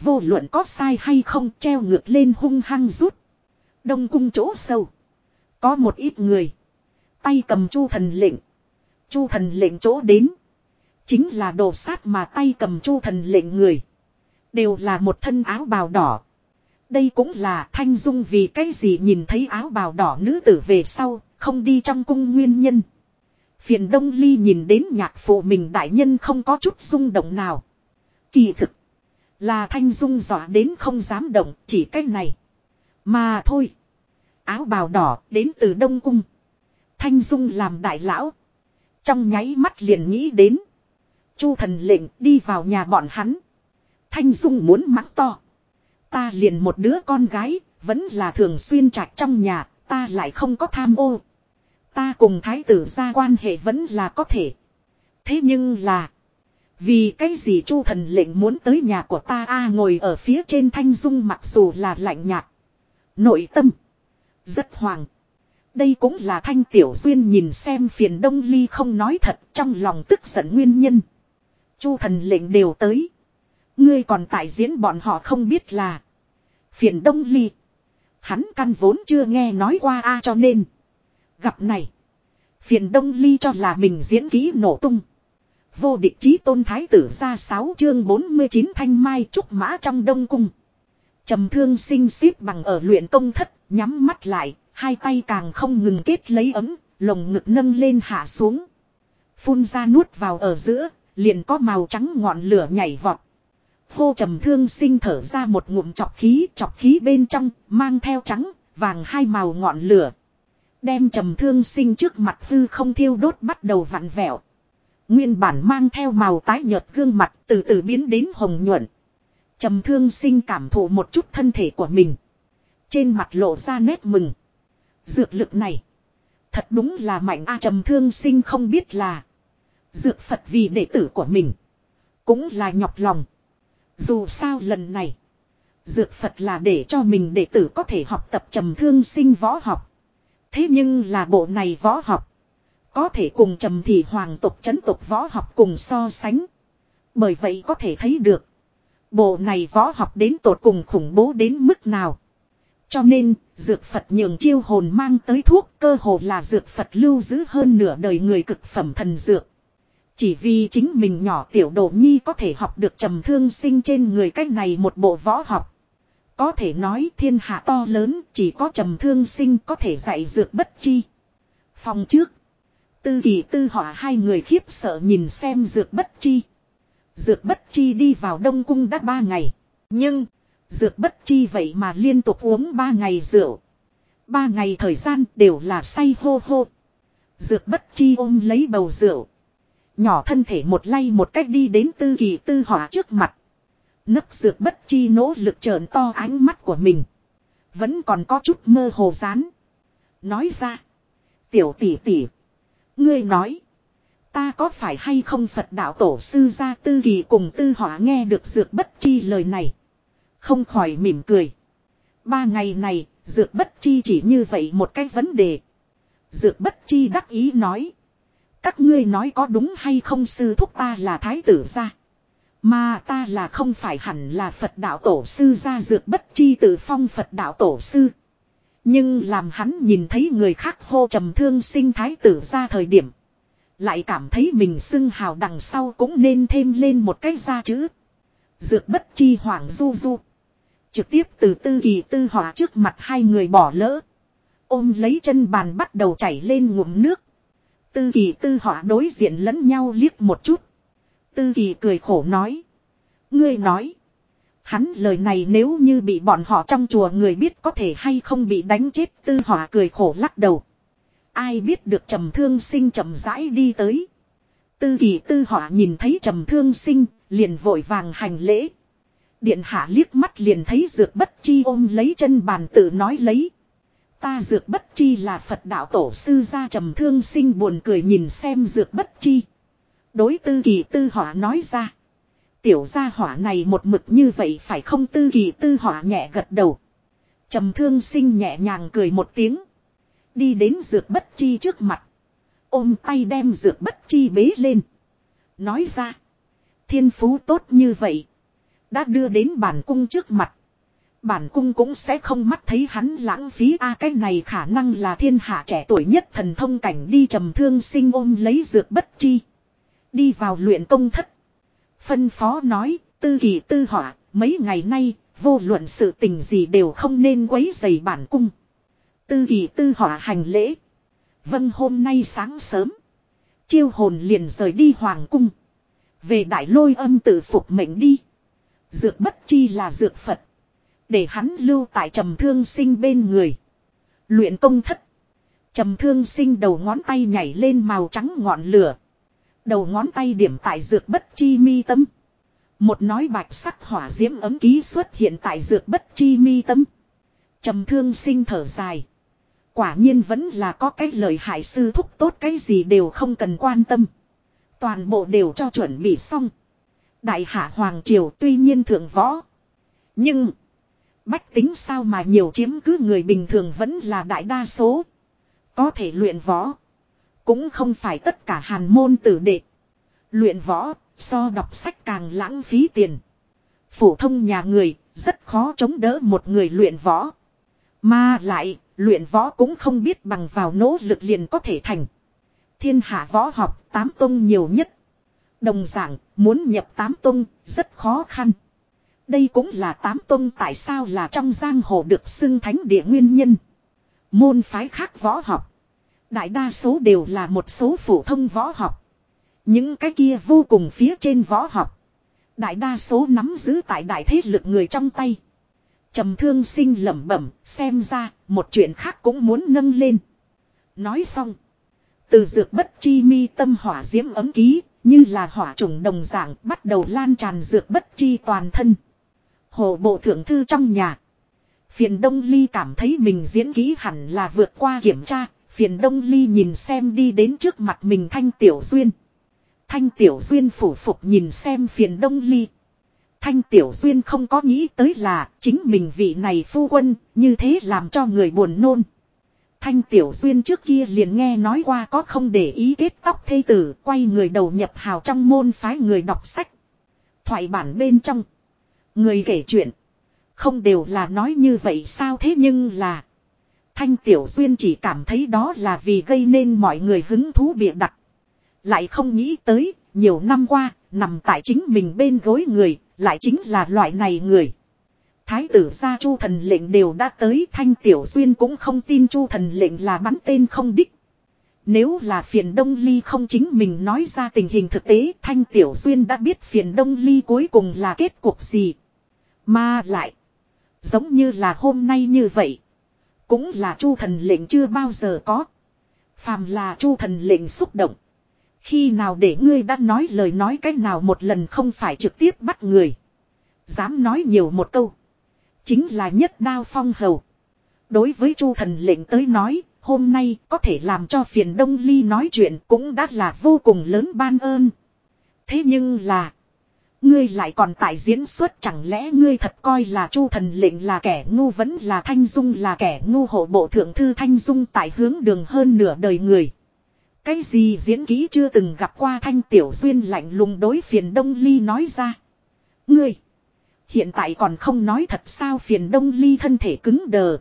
Vô luận có sai hay không treo ngược lên hung hăng rút. Đông cung chỗ sâu. Có một ít người. Tay cầm chu thần lệnh. Chu thần lệnh chỗ đến. Chính là đồ sát mà tay cầm chu thần lệnh người. Đều là một thân áo bào đỏ. Đây cũng là thanh dung vì cái gì nhìn thấy áo bào đỏ nữ tử về sau, không đi trong cung nguyên nhân. Phiền Đông Ly nhìn đến nhạc phụ mình đại nhân không có chút rung động nào. Kỳ thực. Là thanh dung dọa đến không dám động chỉ cái này. Mà thôi. Áo bào đỏ đến từ Đông Cung. Thanh dung làm đại lão. Trong nháy mắt liền nghĩ đến. Chu thần lệnh đi vào nhà bọn hắn. Thanh dung muốn mắng to. Ta liền một đứa con gái, vẫn là thường xuyên trạch trong nhà, ta lại không có tham ô. Ta cùng thái tử gia quan hệ vẫn là có thể. Thế nhưng là. Vì cái gì chu thần lệnh muốn tới nhà của ta a ngồi ở phía trên thanh dung mặc dù là lạnh nhạt. Nội tâm. Rất hoàng. Đây cũng là thanh tiểu duyên nhìn xem phiền đông ly không nói thật trong lòng tức giận nguyên nhân. Chu thần lệnh đều tới. Ngươi còn tại diễn bọn họ không biết là. Phiền đông ly. Hắn căn vốn chưa nghe nói qua a cho nên. Gặp này. Phiền đông ly cho là mình diễn kỹ nổ tung. Vô địch chí tôn thái tử ra 6 chương 49 thanh mai trúc mã trong đông cung. trầm thương sinh xếp bằng ở luyện công thất, nhắm mắt lại, hai tay càng không ngừng kết lấy ấm, lồng ngực nâng lên hạ xuống. Phun ra nuốt vào ở giữa, liền có màu trắng ngọn lửa nhảy vọt. Hô trầm thương sinh thở ra một ngụm chọc khí, chọc khí bên trong, mang theo trắng, vàng hai màu ngọn lửa. Đem trầm thương sinh trước mặt hư không thiêu đốt bắt đầu vặn vẹo. Nguyên bản mang theo màu tái nhợt gương mặt từ từ biến đến hồng nhuận. Trầm thương sinh cảm thụ một chút thân thể của mình. Trên mặt lộ ra nét mừng. Dược lực này. Thật đúng là mạnh a, trầm thương sinh không biết là. Dược Phật vì đệ tử của mình. Cũng là nhọc lòng. Dù sao lần này. Dược Phật là để cho mình đệ tử có thể học tập trầm thương sinh võ học. Thế nhưng là bộ này võ học. Có thể cùng trầm thị hoàng tục chấn tục võ học cùng so sánh. Bởi vậy có thể thấy được. Bộ này võ học đến tột cùng khủng bố đến mức nào. Cho nên, dược Phật nhường chiêu hồn mang tới thuốc cơ hồ là dược Phật lưu giữ hơn nửa đời người cực phẩm thần dược. Chỉ vì chính mình nhỏ tiểu đồ nhi có thể học được trầm thương sinh trên người cách này một bộ võ học. Có thể nói thiên hạ to lớn chỉ có trầm thương sinh có thể dạy dược bất chi. Phòng trước. Tư kỳ tư họa hai người khiếp sợ nhìn xem dược bất chi. Dược bất chi đi vào Đông Cung đã ba ngày. Nhưng, dược bất chi vậy mà liên tục uống ba ngày rượu. Ba ngày thời gian đều là say hô hô. Dược bất chi ôm lấy bầu rượu. Nhỏ thân thể một lay một cách đi đến tư kỳ tư họa trước mặt. Nấc dược bất chi nỗ lực trợn to ánh mắt của mình. Vẫn còn có chút mơ hồ rán. Nói ra. Tiểu tỷ tỷ. Ngươi nói. Ta có phải hay không Phật đạo tổ sư gia tư kỳ cùng tư họa nghe được dược bất chi lời này. Không khỏi mỉm cười. Ba ngày này, dược bất chi chỉ như vậy một cái vấn đề. Dược bất chi đắc ý nói. Các ngươi nói có đúng hay không sư thúc ta là thái tử gia. Mà ta là không phải hẳn là Phật đạo tổ sư ra dược bất chi tự phong Phật đạo tổ sư. Nhưng làm hắn nhìn thấy người khác hô trầm thương sinh thái tử ra thời điểm. Lại cảm thấy mình xưng hào đằng sau cũng nên thêm lên một cái ra chữ. Dược bất chi hoàng du du. Trực tiếp từ tư kỳ tư họa trước mặt hai người bỏ lỡ. Ôm lấy chân bàn bắt đầu chảy lên ngụm nước. Tư kỳ tư họa đối diện lẫn nhau liếc một chút. Tư kỳ cười khổ nói. Ngươi nói. Hắn lời này nếu như bị bọn họ trong chùa người biết có thể hay không bị đánh chết tư họa cười khổ lắc đầu. Ai biết được trầm thương sinh chậm rãi đi tới. Tư kỳ tư họa nhìn thấy trầm thương sinh, liền vội vàng hành lễ. Điện hạ liếc mắt liền thấy dược bất chi ôm lấy chân bàn tự nói lấy. Ta dược bất chi là Phật đạo tổ sư gia trầm thương sinh buồn cười nhìn xem dược bất chi. Đối tư kỳ tư họa nói ra. Tiểu gia hỏa này một mực như vậy phải không tư kỳ tư họa nhẹ gật đầu. trầm thương sinh nhẹ nhàng cười một tiếng. Đi đến dược bất chi trước mặt. Ôm tay đem dược bất chi bế lên. Nói ra. Thiên phú tốt như vậy. Đã đưa đến bản cung trước mặt. Bản cung cũng sẽ không mắt thấy hắn lãng phí a, cái này khả năng là thiên hạ trẻ tuổi nhất thần thông cảnh đi trầm thương sinh ôm lấy dược bất chi. Đi vào luyện công thất. Phân phó nói, tư kỳ tư họa, mấy ngày nay, vô luận sự tình gì đều không nên quấy dày bản cung. Tư kỳ tư họa hành lễ. Vâng hôm nay sáng sớm. Chiêu hồn liền rời đi hoàng cung. Về đại lôi âm tự phục mệnh đi. Dược bất chi là dược Phật. Để hắn lưu tại trầm thương sinh bên người. Luyện công thất. Trầm thương sinh đầu ngón tay nhảy lên màu trắng ngọn lửa. Đầu ngón tay điểm tại dược bất chi mi tâm. Một nói bạch sắc hỏa diễm ấm ký xuất hiện tại dược bất chi mi tâm. trầm thương sinh thở dài. Quả nhiên vẫn là có cái lời hại sư thúc tốt cái gì đều không cần quan tâm. Toàn bộ đều cho chuẩn bị xong. Đại hạ Hoàng Triều tuy nhiên thượng võ. Nhưng. Bách tính sao mà nhiều chiếm cứ người bình thường vẫn là đại đa số. Có thể luyện võ. Cũng không phải tất cả hàn môn tử đệ. Luyện võ, so đọc sách càng lãng phí tiền. Phổ thông nhà người, rất khó chống đỡ một người luyện võ. Mà lại, luyện võ cũng không biết bằng vào nỗ lực liền có thể thành. Thiên hạ võ học, tám tông nhiều nhất. Đồng dạng, muốn nhập tám tông, rất khó khăn. Đây cũng là tám tông tại sao là trong giang hồ được xưng thánh địa nguyên nhân. Môn phái khác võ học. Đại đa số đều là một số phổ thông võ học. Những cái kia vô cùng phía trên võ học. Đại đa số nắm giữ tại đại thế lực người trong tay. trầm thương sinh lẩm bẩm, xem ra, một chuyện khác cũng muốn nâng lên. Nói xong. Từ dược bất chi mi tâm hỏa diễm ấm ký, như là hỏa trùng đồng dạng bắt đầu lan tràn dược bất chi toàn thân. Hồ bộ thượng thư trong nhà. Phiền Đông Ly cảm thấy mình diễn ký hẳn là vượt qua kiểm tra, Phiền Đông Ly nhìn xem đi đến trước mặt mình Thanh Tiểu Duyên. Thanh Tiểu Duyên phủ phục nhìn xem phiền Đông Ly. Thanh Tiểu Duyên không có nghĩ tới là chính mình vị này phu quân, như thế làm cho người buồn nôn. Thanh Tiểu Duyên trước kia liền nghe nói qua có không để ý kết tóc thây tử, quay người đầu nhập hào trong môn phái người đọc sách. Thoại bản bên trong. Người kể chuyện. Không đều là nói như vậy sao thế nhưng là. Thanh Tiểu Duyên chỉ cảm thấy đó là vì gây nên mọi người hứng thú bịa đặt. Lại không nghĩ tới, nhiều năm qua, nằm tại chính mình bên gối người, lại chính là loại này người. Thái tử gia chu thần lệnh đều đã tới Thanh Tiểu Duyên cũng không tin chu thần lệnh là bắn tên không đích. Nếu là phiền Đông Ly không chính mình nói ra tình hình thực tế Thanh Tiểu Duyên đã biết phiền Đông Ly cuối cùng là kết cục gì. Mà lại, giống như là hôm nay như vậy. Cũng là chu thần lệnh chưa bao giờ có. Phàm là chu thần lệnh xúc động. Khi nào để ngươi đã nói lời nói cách nào một lần không phải trực tiếp bắt người. Dám nói nhiều một câu. Chính là nhất đao phong hầu. Đối với chu thần lệnh tới nói, Hôm nay có thể làm cho phiền đông ly nói chuyện cũng đã là vô cùng lớn ban ơn. Thế nhưng là. Ngươi lại còn tại diễn xuất, chẳng lẽ ngươi thật coi là chu thần lệnh là kẻ ngu vẫn là thanh dung là kẻ ngu hộ bộ thượng thư thanh dung tại hướng đường hơn nửa đời người. Cái gì diễn ký chưa từng gặp qua thanh tiểu duyên lạnh lùng đối phiền đông ly nói ra. Ngươi. Hiện tại còn không nói thật sao phiền đông ly thân thể cứng đờ.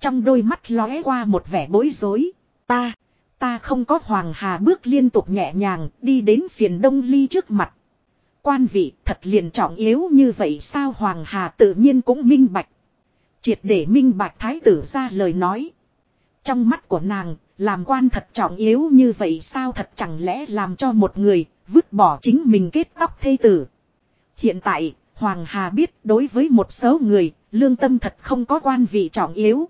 Trong đôi mắt lóe qua một vẻ bối rối. Ta. Ta không có hoàng hà bước liên tục nhẹ nhàng đi đến phiền đông ly trước mặt. Quan vị thật liền trọng yếu như vậy sao hoàng hà tự nhiên cũng minh bạch. Triệt để minh bạch thái tử ra lời nói. Trong mắt của nàng, làm quan thật trọng yếu như vậy sao thật chẳng lẽ làm cho một người vứt bỏ chính mình kết tóc thê tử. Hiện tại, Hoàng Hà biết đối với một số người, lương tâm thật không có quan vị trọng yếu.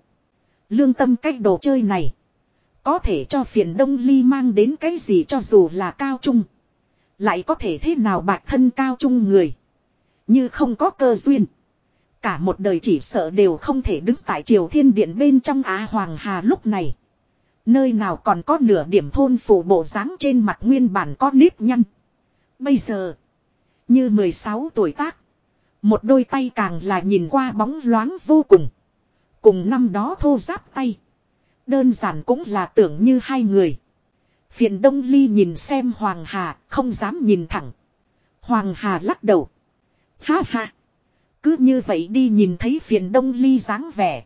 Lương tâm cách đồ chơi này. Có thể cho phiền đông ly mang đến cái gì cho dù là cao trung. Lại có thể thế nào bạc thân cao trung người. Như không có cơ duyên. Cả một đời chỉ sợ đều không thể đứng tại triều thiên điện bên trong Á Hoàng Hà lúc này. Nơi nào còn có nửa điểm thôn phủ bộ dáng trên mặt nguyên bản có nếp nhăn. Bây giờ. Như 16 tuổi tác. Một đôi tay càng là nhìn qua bóng loáng vô cùng. Cùng năm đó thô giáp tay. Đơn giản cũng là tưởng như hai người. Phiền Đông Ly nhìn xem Hoàng Hà, không dám nhìn thẳng. Hoàng Hà lắc đầu. Ha ha. Cứ như vậy đi nhìn thấy phiền Đông Ly dáng vẻ.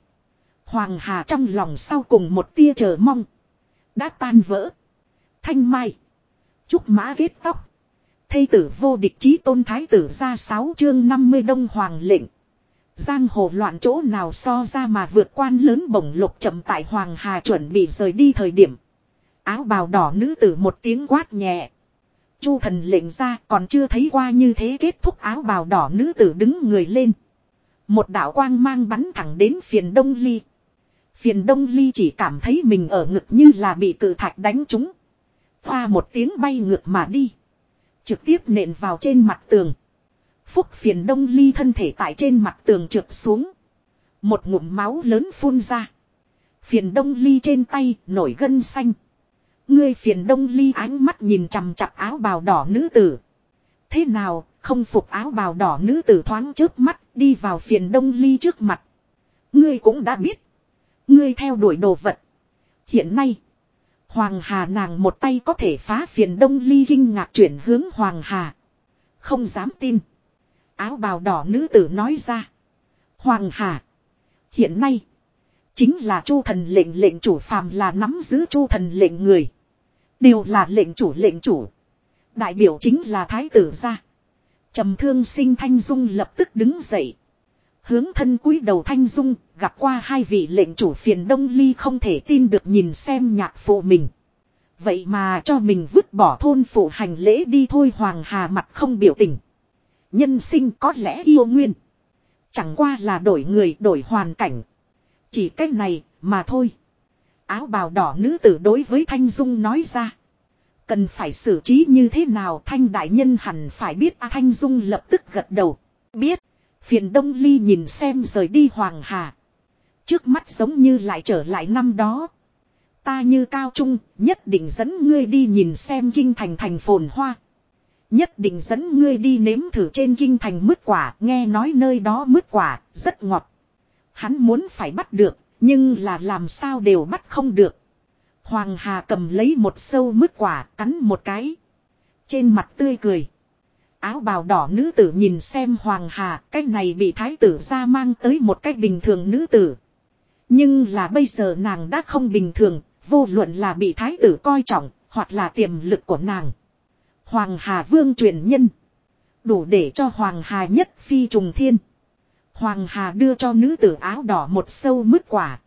Hoàng Hà trong lòng sau cùng một tia chờ mong. Đã tan vỡ. Thanh Mai. Trúc mã ghét tóc. Thây tử vô địch chí tôn thái tử ra sáu chương 50 đông hoàng lệnh. Giang hồ loạn chỗ nào so ra mà vượt quan lớn bổng lục chậm tại Hoàng Hà chuẩn bị rời đi thời điểm. Áo bào đỏ nữ tử một tiếng quát nhẹ. Chu thần lệnh ra, còn chưa thấy qua như thế kết thúc áo bào đỏ nữ tử đứng người lên. Một đạo quang mang bắn thẳng đến phiền đông ly. Phiền đông ly chỉ cảm thấy mình ở ngực như là bị cự thạch đánh trúng. Hoa một tiếng bay ngược mà đi. Trực tiếp nện vào trên mặt tường. Phúc phiền đông ly thân thể tại trên mặt tường trượt xuống. Một ngụm máu lớn phun ra. Phiền đông ly trên tay nổi gân xanh. Ngươi phiền đông ly ánh mắt nhìn chằm chặp áo bào đỏ nữ tử. Thế nào, không phục áo bào đỏ nữ tử thoáng trước mắt đi vào phiền đông ly trước mặt. Ngươi cũng đã biết. Ngươi theo đuổi đồ vật. Hiện nay. Hoàng Hà nàng một tay có thể phá phiền đông ly kinh ngạc chuyển hướng Hoàng Hà. Không dám tin. Áo bào đỏ nữ tử nói ra. Hoàng Hà. Hiện nay. Chính là chu thần lệnh lệnh chủ phàm là nắm giữ chu thần lệnh người. Đều là lệnh chủ lệnh chủ. Đại biểu chính là thái tử gia. trầm thương sinh thanh dung lập tức đứng dậy. Hướng thân cúi đầu thanh dung, gặp qua hai vị lệnh chủ phiền đông ly không thể tin được nhìn xem nhạc phụ mình. Vậy mà cho mình vứt bỏ thôn phụ hành lễ đi thôi Hoàng Hà mặt không biểu tình. Nhân sinh có lẽ yêu nguyên. Chẳng qua là đổi người đổi hoàn cảnh. Chỉ cách này mà thôi. Áo bào đỏ nữ tử đối với Thanh Dung nói ra. Cần phải xử trí như thế nào Thanh Đại Nhân hẳn phải biết A Thanh Dung lập tức gật đầu. Biết. Phiền Đông Ly nhìn xem rời đi Hoàng Hà. Trước mắt giống như lại trở lại năm đó. Ta như cao trung, nhất định dẫn ngươi đi nhìn xem kinh thành thành phồn hoa. Nhất định dẫn ngươi đi nếm thử trên kinh thành mứt quả, nghe nói nơi đó mứt quả, rất ngọt. Hắn muốn phải bắt được, nhưng là làm sao đều bắt không được. Hoàng Hà cầm lấy một sâu mứt quả, cắn một cái. Trên mặt tươi cười. Áo bào đỏ nữ tử nhìn xem Hoàng Hà, cái này bị thái tử ra mang tới một cách bình thường nữ tử. Nhưng là bây giờ nàng đã không bình thường, vô luận là bị thái tử coi trọng, hoặc là tiềm lực của nàng. Hoàng Hà Vương truyền nhân. Đủ để cho Hoàng Hà nhất phi trùng thiên. Hoàng Hà đưa cho nữ tử áo đỏ một sâu mứt quả.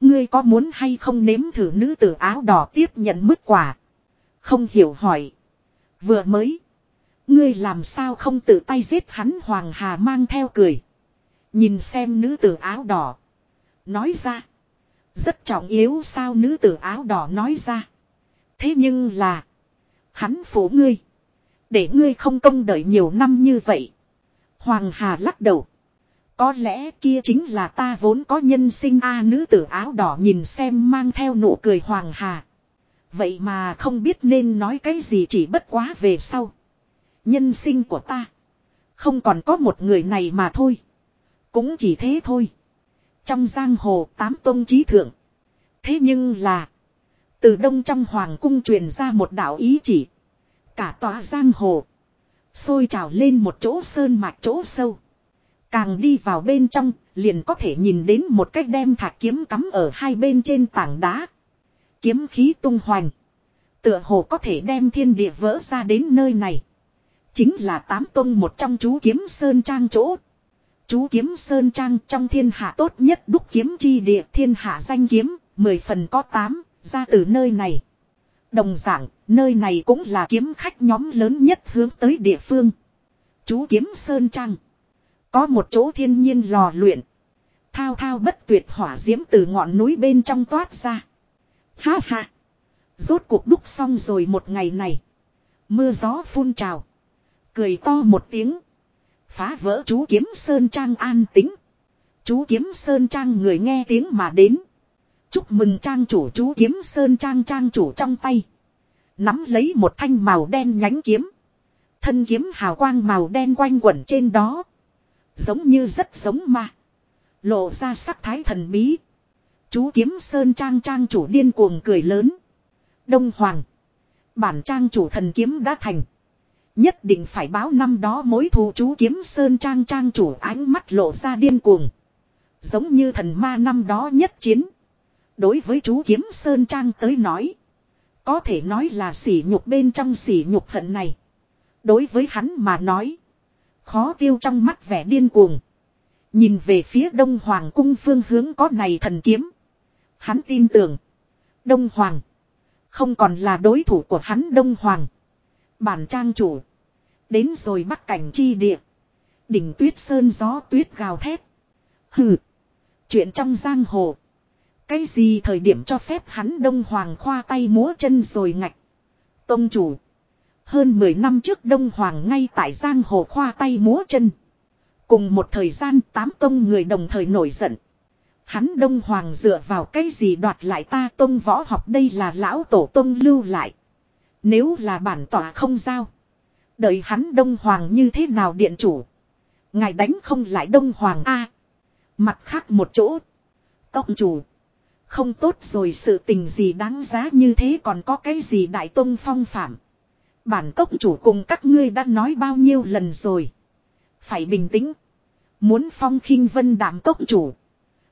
Ngươi có muốn hay không nếm thử nữ tử áo đỏ tiếp nhận mứt quả? Không hiểu hỏi. Vừa mới. Ngươi làm sao không tự tay giết hắn Hoàng Hà mang theo cười. Nhìn xem nữ tử áo đỏ. Nói ra. Rất trọng yếu sao nữ tử áo đỏ nói ra. Thế nhưng là. Hắn phủ ngươi. Để ngươi không công đợi nhiều năm như vậy. Hoàng Hà lắc đầu. Có lẽ kia chính là ta vốn có nhân sinh a nữ tử áo đỏ nhìn xem mang theo nụ cười hoàng hà. Vậy mà không biết nên nói cái gì chỉ bất quá về sau. Nhân sinh của ta. Không còn có một người này mà thôi. Cũng chỉ thế thôi. Trong giang hồ tám tôn trí thượng. Thế nhưng là. Từ đông trong hoàng cung truyền ra một đạo ý chỉ. Cả tòa giang hồ. Xôi trào lên một chỗ sơn mạch chỗ sâu. Càng đi vào bên trong, liền có thể nhìn đến một cách đem thạch kiếm cắm ở hai bên trên tảng đá. Kiếm khí tung hoành. Tựa hồ có thể đem thiên địa vỡ ra đến nơi này. Chính là tám tông một trong chú kiếm sơn trang chỗ. Chú kiếm sơn trang trong thiên hạ tốt nhất đúc kiếm chi địa thiên hạ danh kiếm, mười phần có tám, ra từ nơi này. Đồng dạng, nơi này cũng là kiếm khách nhóm lớn nhất hướng tới địa phương. Chú kiếm sơn trang. Có một chỗ thiên nhiên lò luyện. Thao thao bất tuyệt hỏa diễm từ ngọn núi bên trong toát ra. Ha ha. Rốt cuộc đúc xong rồi một ngày này. Mưa gió phun trào. Cười to một tiếng. Phá vỡ chú kiếm Sơn Trang an tính. Chú kiếm Sơn Trang người nghe tiếng mà đến. Chúc mừng Trang chủ chú kiếm Sơn Trang Trang chủ trong tay. Nắm lấy một thanh màu đen nhánh kiếm. Thân kiếm hào quang màu đen quanh quẩn trên đó. Giống như rất giống ma. Lộ ra sắc thái thần bí. Chú kiếm Sơn Trang Trang chủ điên cuồng cười lớn. Đông Hoàng. Bản Trang chủ thần kiếm đã thành. Nhất định phải báo năm đó mối thù chú kiếm Sơn Trang Trang chủ ánh mắt lộ ra điên cuồng. Giống như thần ma năm đó nhất chiến. Đối với chú kiếm Sơn Trang tới nói. Có thể nói là sỉ nhục bên trong sỉ nhục hận này. Đối với hắn mà nói. Khó tiêu trong mắt vẻ điên cuồng. Nhìn về phía Đông Hoàng cung phương hướng có này thần kiếm. Hắn tin tưởng. Đông Hoàng. Không còn là đối thủ của hắn Đông Hoàng. Bản trang chủ. Đến rồi bắc cảnh chi địa. Đỉnh tuyết sơn gió tuyết gào thét. Hừ. Chuyện trong giang hồ. Cái gì thời điểm cho phép hắn Đông Hoàng khoa tay múa chân rồi ngạch. Tông chủ. Hơn 10 năm trước Đông Hoàng ngay tại giang hồ khoa tay múa chân. Cùng một thời gian tám tông người đồng thời nổi giận. Hắn Đông Hoàng dựa vào cái gì đoạt lại ta tông võ học đây là lão tổ tông lưu lại. Nếu là bản tỏa không giao. Đợi hắn Đông Hoàng như thế nào điện chủ. Ngài đánh không lại Đông Hoàng A. mặt khác một chỗ. Cộng chủ. Không tốt rồi sự tình gì đáng giá như thế còn có cái gì đại tông phong phạm. Bản cốc chủ cùng các ngươi đã nói bao nhiêu lần rồi. Phải bình tĩnh. Muốn phong khinh vân đảm cốc chủ.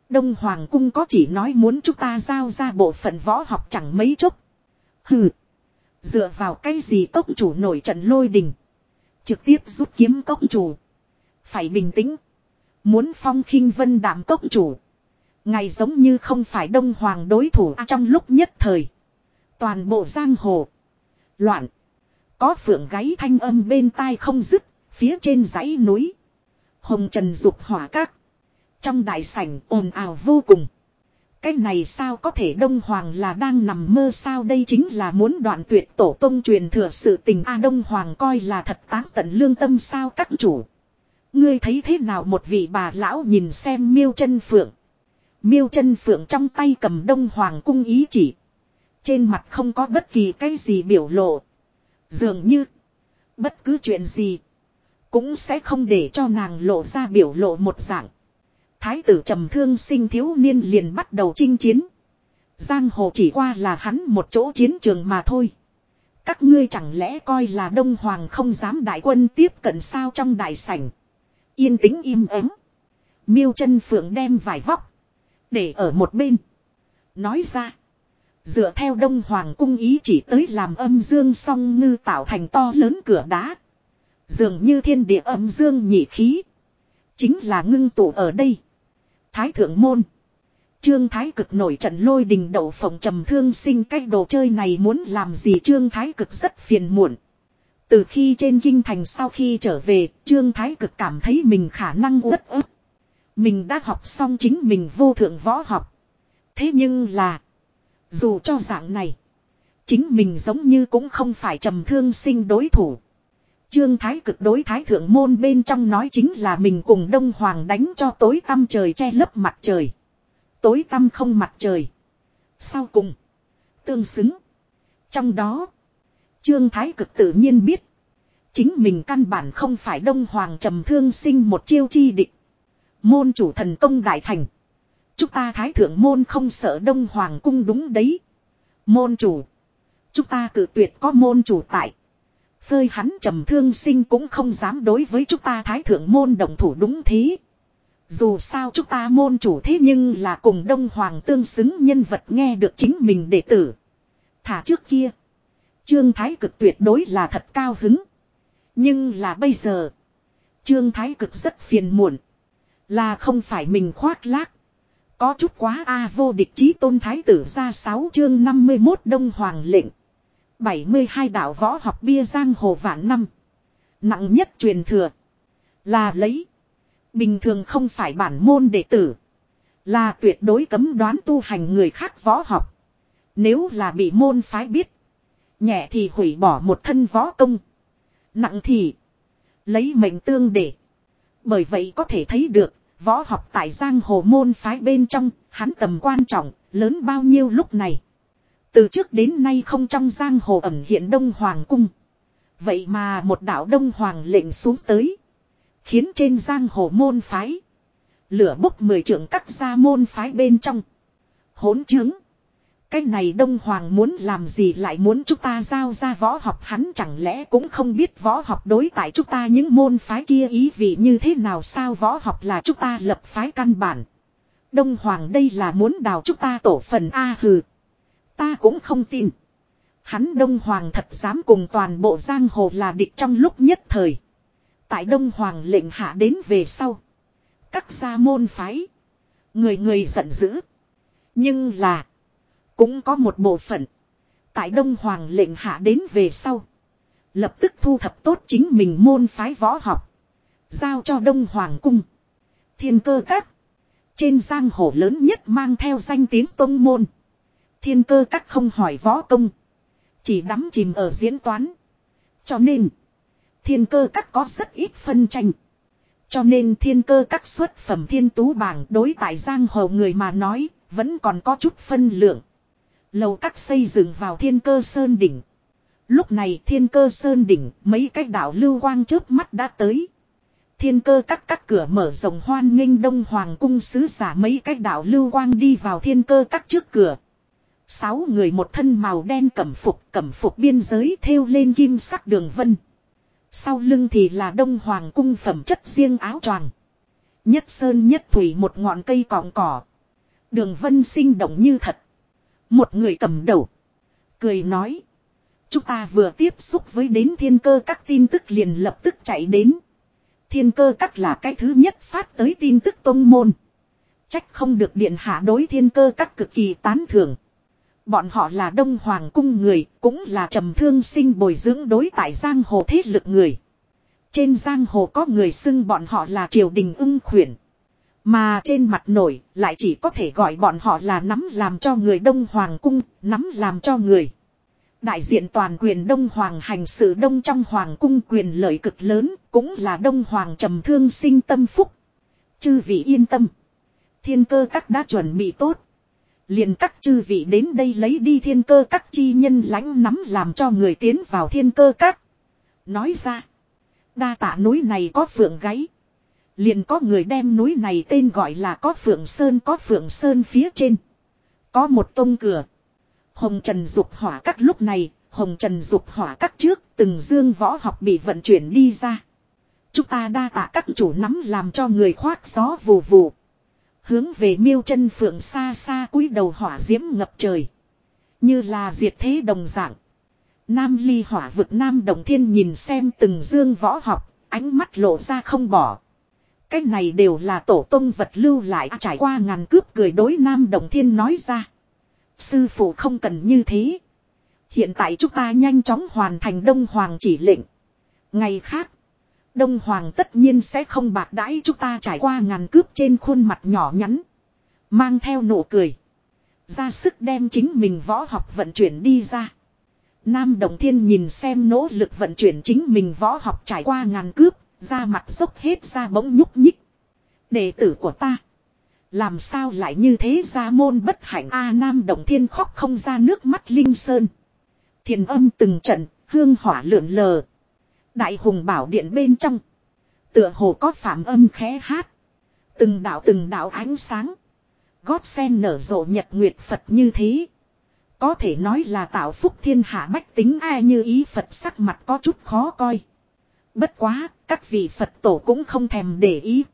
Đông Hoàng cung có chỉ nói muốn chúng ta giao ra bộ phận võ học chẳng mấy chốc. Hừ. Dựa vào cái gì cốc chủ nổi trận lôi đình. Trực tiếp rút kiếm cốc chủ. Phải bình tĩnh. Muốn phong khinh vân đảm cốc chủ. Ngày giống như không phải Đông Hoàng đối thủ à, trong lúc nhất thời. Toàn bộ giang hồ. Loạn. Có phượng gáy thanh âm bên tai không dứt, phía trên dãy núi. Hồng Trần dục hỏa các. Trong đại sảnh ồn ào vô cùng. Cái này sao có thể Đông Hoàng là đang nằm mơ sao đây chính là muốn đoạn tuyệt tổ tông truyền thừa sự tình A Đông Hoàng coi là thật táng tận lương tâm sao các chủ. Ngươi thấy thế nào một vị bà lão nhìn xem miêu chân phượng. Miêu chân phượng trong tay cầm Đông Hoàng cung ý chỉ. Trên mặt không có bất kỳ cái gì biểu lộ. Dường như. Bất cứ chuyện gì. Cũng sẽ không để cho nàng lộ ra biểu lộ một dạng. Thái tử trầm thương sinh thiếu niên liền bắt đầu chinh chiến. Giang hồ chỉ qua là hắn một chỗ chiến trường mà thôi. Các ngươi chẳng lẽ coi là Đông Hoàng không dám đại quân tiếp cận sao trong đại sảnh. Yên tĩnh im ắng. Miêu chân phượng đem vải vóc. Để ở một bên. Nói ra. Dựa theo Đông Hoàng cung ý chỉ tới làm âm dương song ngư tạo thành to lớn cửa đá. Dường như thiên địa âm dương nhị khí. Chính là ngưng tụ ở đây. Thái thượng môn. Trương Thái cực nổi trận lôi đình đậu phòng trầm thương sinh cái đồ chơi này muốn làm gì Trương Thái cực rất phiền muộn. Từ khi trên kinh thành sau khi trở về, Trương Thái cực cảm thấy mình khả năng uất ức. Mình đã học xong chính mình vô thượng võ học. Thế nhưng là, dù cho dạng này, chính mình giống như cũng không phải trầm thương sinh đối thủ. Trương Thái cực đối Thái Thượng Môn bên trong nói chính là mình cùng Đông Hoàng đánh cho tối tăm trời che lấp mặt trời. Tối tăm không mặt trời. Sau cùng. Tương xứng. Trong đó. Trương Thái cực tự nhiên biết. Chính mình căn bản không phải Đông Hoàng trầm thương sinh một chiêu chi địch. Môn chủ thần công đại thành. Chúng ta Thái Thượng Môn không sợ Đông Hoàng cung đúng đấy. Môn chủ. Chúng ta cử tuyệt có môn chủ tại. Phơi hắn trầm thương sinh cũng không dám đối với chúng ta thái thượng môn đồng thủ đúng thế. Dù sao chúng ta môn chủ thế nhưng là cùng đông hoàng tương xứng nhân vật nghe được chính mình đệ tử. Thả trước kia. Trương Thái cực tuyệt đối là thật cao hứng. Nhưng là bây giờ. Trương Thái cực rất phiền muộn. Là không phải mình khoác lác. Có chút quá a vô địch chí tôn thái tử ra 6 chương 51 đông hoàng lệnh. 72 đạo võ học bia giang hồ vạn năm. Nặng nhất truyền thừa. Là lấy. Bình thường không phải bản môn đệ tử. Là tuyệt đối cấm đoán tu hành người khác võ học. Nếu là bị môn phái biết. Nhẹ thì hủy bỏ một thân võ công. Nặng thì. Lấy mệnh tương để. Bởi vậy có thể thấy được. Võ học tại giang hồ môn phái bên trong. Hắn tầm quan trọng. Lớn bao nhiêu lúc này. Từ trước đến nay không trong giang hồ ẩm hiện Đông Hoàng cung. Vậy mà một đạo Đông Hoàng lệnh xuống tới. Khiến trên giang hồ môn phái. Lửa bốc mười trưởng cắt ra môn phái bên trong. Hỗn chứng. Cái này Đông Hoàng muốn làm gì lại muốn chúng ta giao ra võ học, hắn chẳng lẽ cũng không biết võ học đối tại chúng ta những môn phái kia ý vị như thế nào sao võ học là chúng ta lập phái căn bản. Đông Hoàng đây là muốn đào chúng ta tổ phần A hừ. Ta cũng không tin. Hắn Đông Hoàng thật dám cùng toàn bộ giang hồ là địch trong lúc nhất thời. Tại Đông Hoàng lệnh hạ đến về sau. Các gia môn phái. Người người giận dữ. Nhưng là. Cũng có một bộ phận. Tại Đông Hoàng lệnh hạ đến về sau. Lập tức thu thập tốt chính mình môn phái võ học. Giao cho Đông Hoàng cung. Thiên cơ các. Trên giang hồ lớn nhất mang theo danh tiếng tông môn. Thiên cơ các không hỏi võ công. Chỉ đắm chìm ở diễn toán. Cho nên. Thiên cơ các có rất ít phân tranh. Cho nên thiên cơ các xuất phẩm thiên tú bảng đối tại giang hồ người mà nói. Vẫn còn có chút phân lượng. Lầu các xây dựng vào thiên cơ sơn đỉnh. Lúc này thiên cơ sơn đỉnh mấy cái đảo lưu quang chớp mắt đã tới. Thiên cơ các các cửa mở rộng hoan nghênh đông hoàng cung sứ giả mấy cái đảo lưu quang đi vào thiên cơ các trước cửa. Sáu người một thân màu đen cẩm phục, cẩm phục biên giới thêu lên kim sắc đường vân. Sau lưng thì là đông hoàng cung phẩm chất riêng áo choàng. Nhất sơn nhất thủy một ngọn cây cọng cỏ. Đường vân sinh động như thật. Một người cầm đầu. Cười nói. Chúng ta vừa tiếp xúc với đến thiên cơ các tin tức liền lập tức chạy đến. Thiên cơ các là cái thứ nhất phát tới tin tức tông môn. Trách không được điện hạ đối thiên cơ các cực kỳ tán thưởng. Bọn họ là Đông Hoàng cung người, cũng là trầm thương sinh bồi dưỡng đối tại giang hồ thế lực người. Trên giang hồ có người xưng bọn họ là triều đình ưng khuyển. Mà trên mặt nổi lại chỉ có thể gọi bọn họ là nắm làm cho người Đông Hoàng cung, nắm làm cho người. Đại diện toàn quyền Đông Hoàng hành sự Đông trong Hoàng cung quyền lợi cực lớn, cũng là Đông Hoàng trầm thương sinh tâm phúc. Chư vị yên tâm. Thiên cơ các đã chuẩn bị tốt. Liền các chư vị đến đây lấy đi thiên cơ các chi nhân lãnh nắm làm cho người tiến vào thiên cơ các. Nói ra. Đa tạ núi này có phượng gáy. Liền có người đem núi này tên gọi là có phượng sơn có phượng sơn phía trên. Có một tông cửa. Hồng Trần dục hỏa các lúc này, Hồng Trần dục hỏa các trước từng dương võ học bị vận chuyển đi ra. Chúng ta đa tạ các chủ nắm làm cho người khoác gió vù vù. Hướng về miêu chân phượng xa xa cúi đầu hỏa diễm ngập trời. Như là diệt thế đồng dạng. Nam ly hỏa vực Nam Đồng Thiên nhìn xem từng dương võ học, ánh mắt lộ ra không bỏ. Cái này đều là tổ tông vật lưu lại trải qua ngàn cướp cười đối Nam Đồng Thiên nói ra. Sư phụ không cần như thế. Hiện tại chúng ta nhanh chóng hoàn thành Đông Hoàng chỉ lệnh. Ngày khác, Đông Hoàng tất nhiên sẽ không bạc đãi chúng ta trải qua ngàn cướp trên khuôn mặt nhỏ nhắn. Mang theo nụ cười. Ra sức đem chính mình võ học vận chuyển đi ra. Nam Đồng Thiên nhìn xem nỗ lực vận chuyển chính mình võ học trải qua ngàn cướp, da mặt dốc hết ra bỗng nhúc nhích. Đệ tử của ta. Làm sao lại như thế ra môn bất hạnh A Nam Đồng Thiên khóc không ra nước mắt Linh Sơn. Thiền âm từng trận, hương hỏa lượn lờ. Đại hùng bảo điện bên trong. Tựa hồ có phạm âm khẽ hát. Từng đạo từng đạo ánh sáng. Gót sen nở rộ nhật nguyệt Phật như thế. Có thể nói là tạo phúc thiên hạ bách tính ai như ý Phật sắc mặt có chút khó coi. Bất quá, các vị Phật tổ cũng không thèm để ý.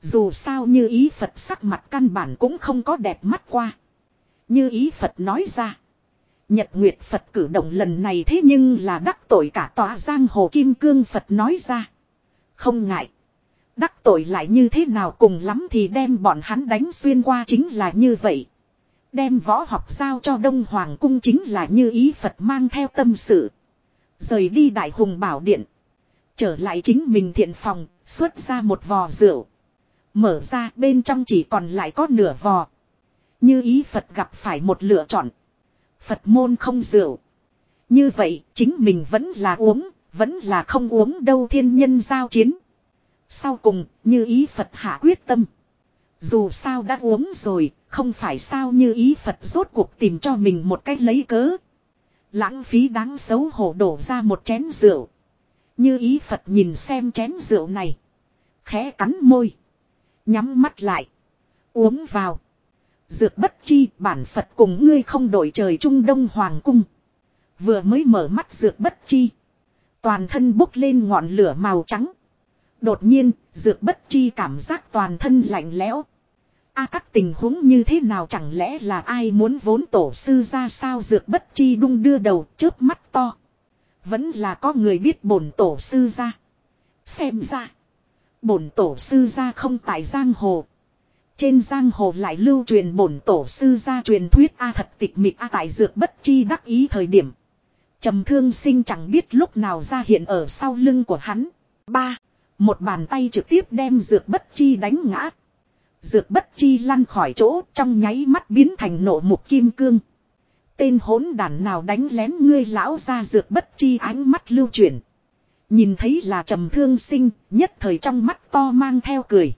Dù sao như ý Phật sắc mặt căn bản cũng không có đẹp mắt qua. Như ý Phật nói ra. Nhật Nguyệt Phật cử động lần này thế nhưng là đắc tội cả tòa giang hồ Kim Cương Phật nói ra. Không ngại. Đắc tội lại như thế nào cùng lắm thì đem bọn hắn đánh xuyên qua chính là như vậy. Đem võ học giao cho Đông Hoàng Cung chính là như ý Phật mang theo tâm sự. Rời đi Đại Hùng Bảo Điện. Trở lại chính mình thiện phòng, xuất ra một vò rượu. Mở ra bên trong chỉ còn lại có nửa vò. Như ý Phật gặp phải một lựa chọn. Phật môn không rượu. Như vậy chính mình vẫn là uống, vẫn là không uống đâu thiên nhân giao chiến. Sau cùng, như ý Phật hạ quyết tâm. Dù sao đã uống rồi, không phải sao như ý Phật rốt cuộc tìm cho mình một cách lấy cớ. Lãng phí đáng xấu hổ đổ ra một chén rượu. Như ý Phật nhìn xem chén rượu này. Khẽ cắn môi. Nhắm mắt lại. Uống vào. Dược bất chi bản Phật cùng ngươi không đổi trời Trung Đông Hoàng Cung. Vừa mới mở mắt dược bất chi. Toàn thân bốc lên ngọn lửa màu trắng. Đột nhiên, dược bất chi cảm giác toàn thân lạnh lẽo. A các tình huống như thế nào chẳng lẽ là ai muốn vốn tổ sư ra sao dược bất chi đung đưa đầu chớp mắt to. Vẫn là có người biết bổn tổ sư ra. Xem ra. Bổn tổ sư ra không tại giang hồ. Trên giang hồ lại lưu truyền bổn tổ sư ra truyền thuyết A thật tịch mịch A tại dược bất chi đắc ý thời điểm. trầm thương sinh chẳng biết lúc nào ra hiện ở sau lưng của hắn. ba, Một bàn tay trực tiếp đem dược bất chi đánh ngã. Dược bất chi lăn khỏi chỗ, trong nháy mắt biến thành nộ mục kim cương. Tên hỗn đàn nào đánh lén ngươi lão ra dược bất chi ánh mắt lưu chuyển. Nhìn thấy là trầm thương sinh, nhất thời trong mắt to mang theo cười.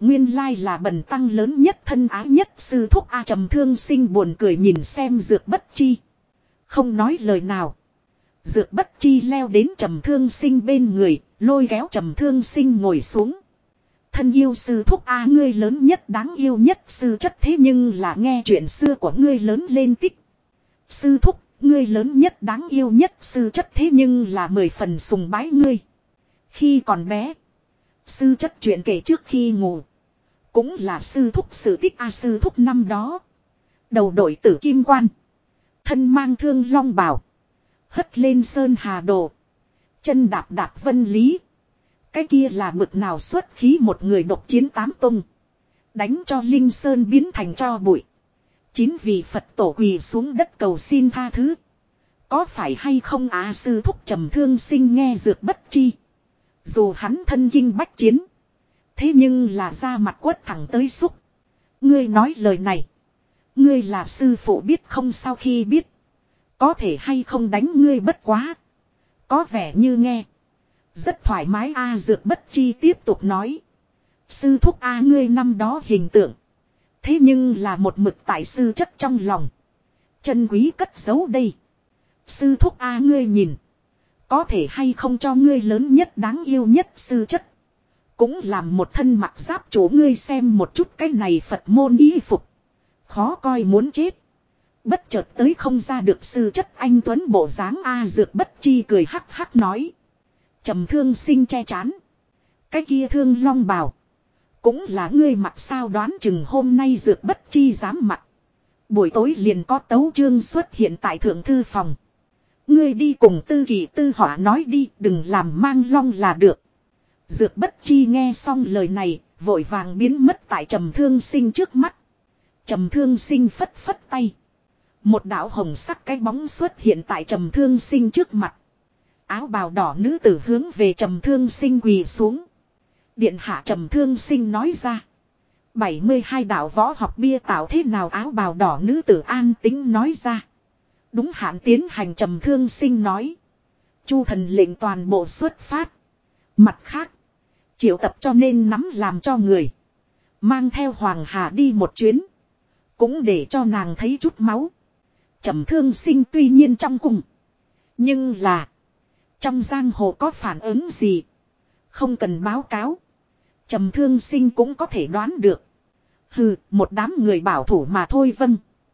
Nguyên lai là bần tăng lớn nhất thân ái nhất sư thúc A trầm thương sinh buồn cười nhìn xem dược bất chi. Không nói lời nào. Dược bất chi leo đến trầm thương sinh bên người, lôi kéo trầm thương sinh ngồi xuống. Thân yêu sư thúc A ngươi lớn nhất đáng yêu nhất sư chất thế nhưng là nghe chuyện xưa của ngươi lớn lên tích. Sư thúc, ngươi lớn nhất đáng yêu nhất sư chất thế nhưng là mười phần sùng bái ngươi. Khi còn bé, sư chất chuyện kể trước khi ngủ. Cũng là sư thúc sự tích A sư thúc năm đó. Đầu đội tử kim quan. Thân mang thương long bảo. Hất lên sơn hà đồ. Chân đạp đạp vân lý. Cái kia là bực nào xuất khí một người độc chiến tám tung. Đánh cho Linh Sơn biến thành cho bụi. Chín vị Phật tổ quỳ xuống đất cầu xin tha thứ. Có phải hay không á sư thúc trầm thương sinh nghe dược bất chi. Dù hắn thân kinh bách chiến. Thế nhưng là ra mặt quất thẳng tới xúc. Ngươi nói lời này. Ngươi là sư phụ biết không sau khi biết. Có thể hay không đánh ngươi bất quá. Có vẻ như nghe. Rất thoải mái A dược bất chi tiếp tục nói. Sư thúc A ngươi năm đó hình tượng. Thế nhưng là một mực tại sư chất trong lòng. Chân quý cất giấu đây. Sư thúc A ngươi nhìn. Có thể hay không cho ngươi lớn nhất đáng yêu nhất sư chất. Cũng làm một thân mặc giáp chủ ngươi xem một chút cái này Phật môn y phục. Khó coi muốn chết. Bất chợt tới không ra được sư chất anh Tuấn bộ dáng A dược bất chi cười hắc hắc nói trầm thương sinh che chán. Cái kia thương long bào. Cũng là ngươi mặc sao đoán chừng hôm nay dược bất chi dám mặc. Buổi tối liền có tấu chương xuất hiện tại thượng thư phòng. Ngươi đi cùng tư kỳ tư họa nói đi đừng làm mang long là được. Dược bất chi nghe xong lời này, vội vàng biến mất tại trầm thương sinh trước mắt. Trầm thương sinh phất phất tay. Một đạo hồng sắc cái bóng xuất hiện tại trầm thương sinh trước mặt. Áo bào đỏ nữ tử hướng về trầm thương sinh quỳ xuống. Điện hạ trầm thương sinh nói ra. 72 đạo võ học bia tạo thế nào áo bào đỏ nữ tử an tính nói ra. Đúng hạn tiến hành trầm thương sinh nói. Chu thần lệnh toàn bộ xuất phát. Mặt khác. Triệu tập cho nên nắm làm cho người. Mang theo Hoàng Hà đi một chuyến. Cũng để cho nàng thấy chút máu. Trầm thương sinh tuy nhiên trong cùng. Nhưng là. Trong giang hồ có phản ứng gì. Không cần báo cáo. Trầm thương sinh cũng có thể đoán được. Hừ, một đám người bảo thủ mà thôi vâng.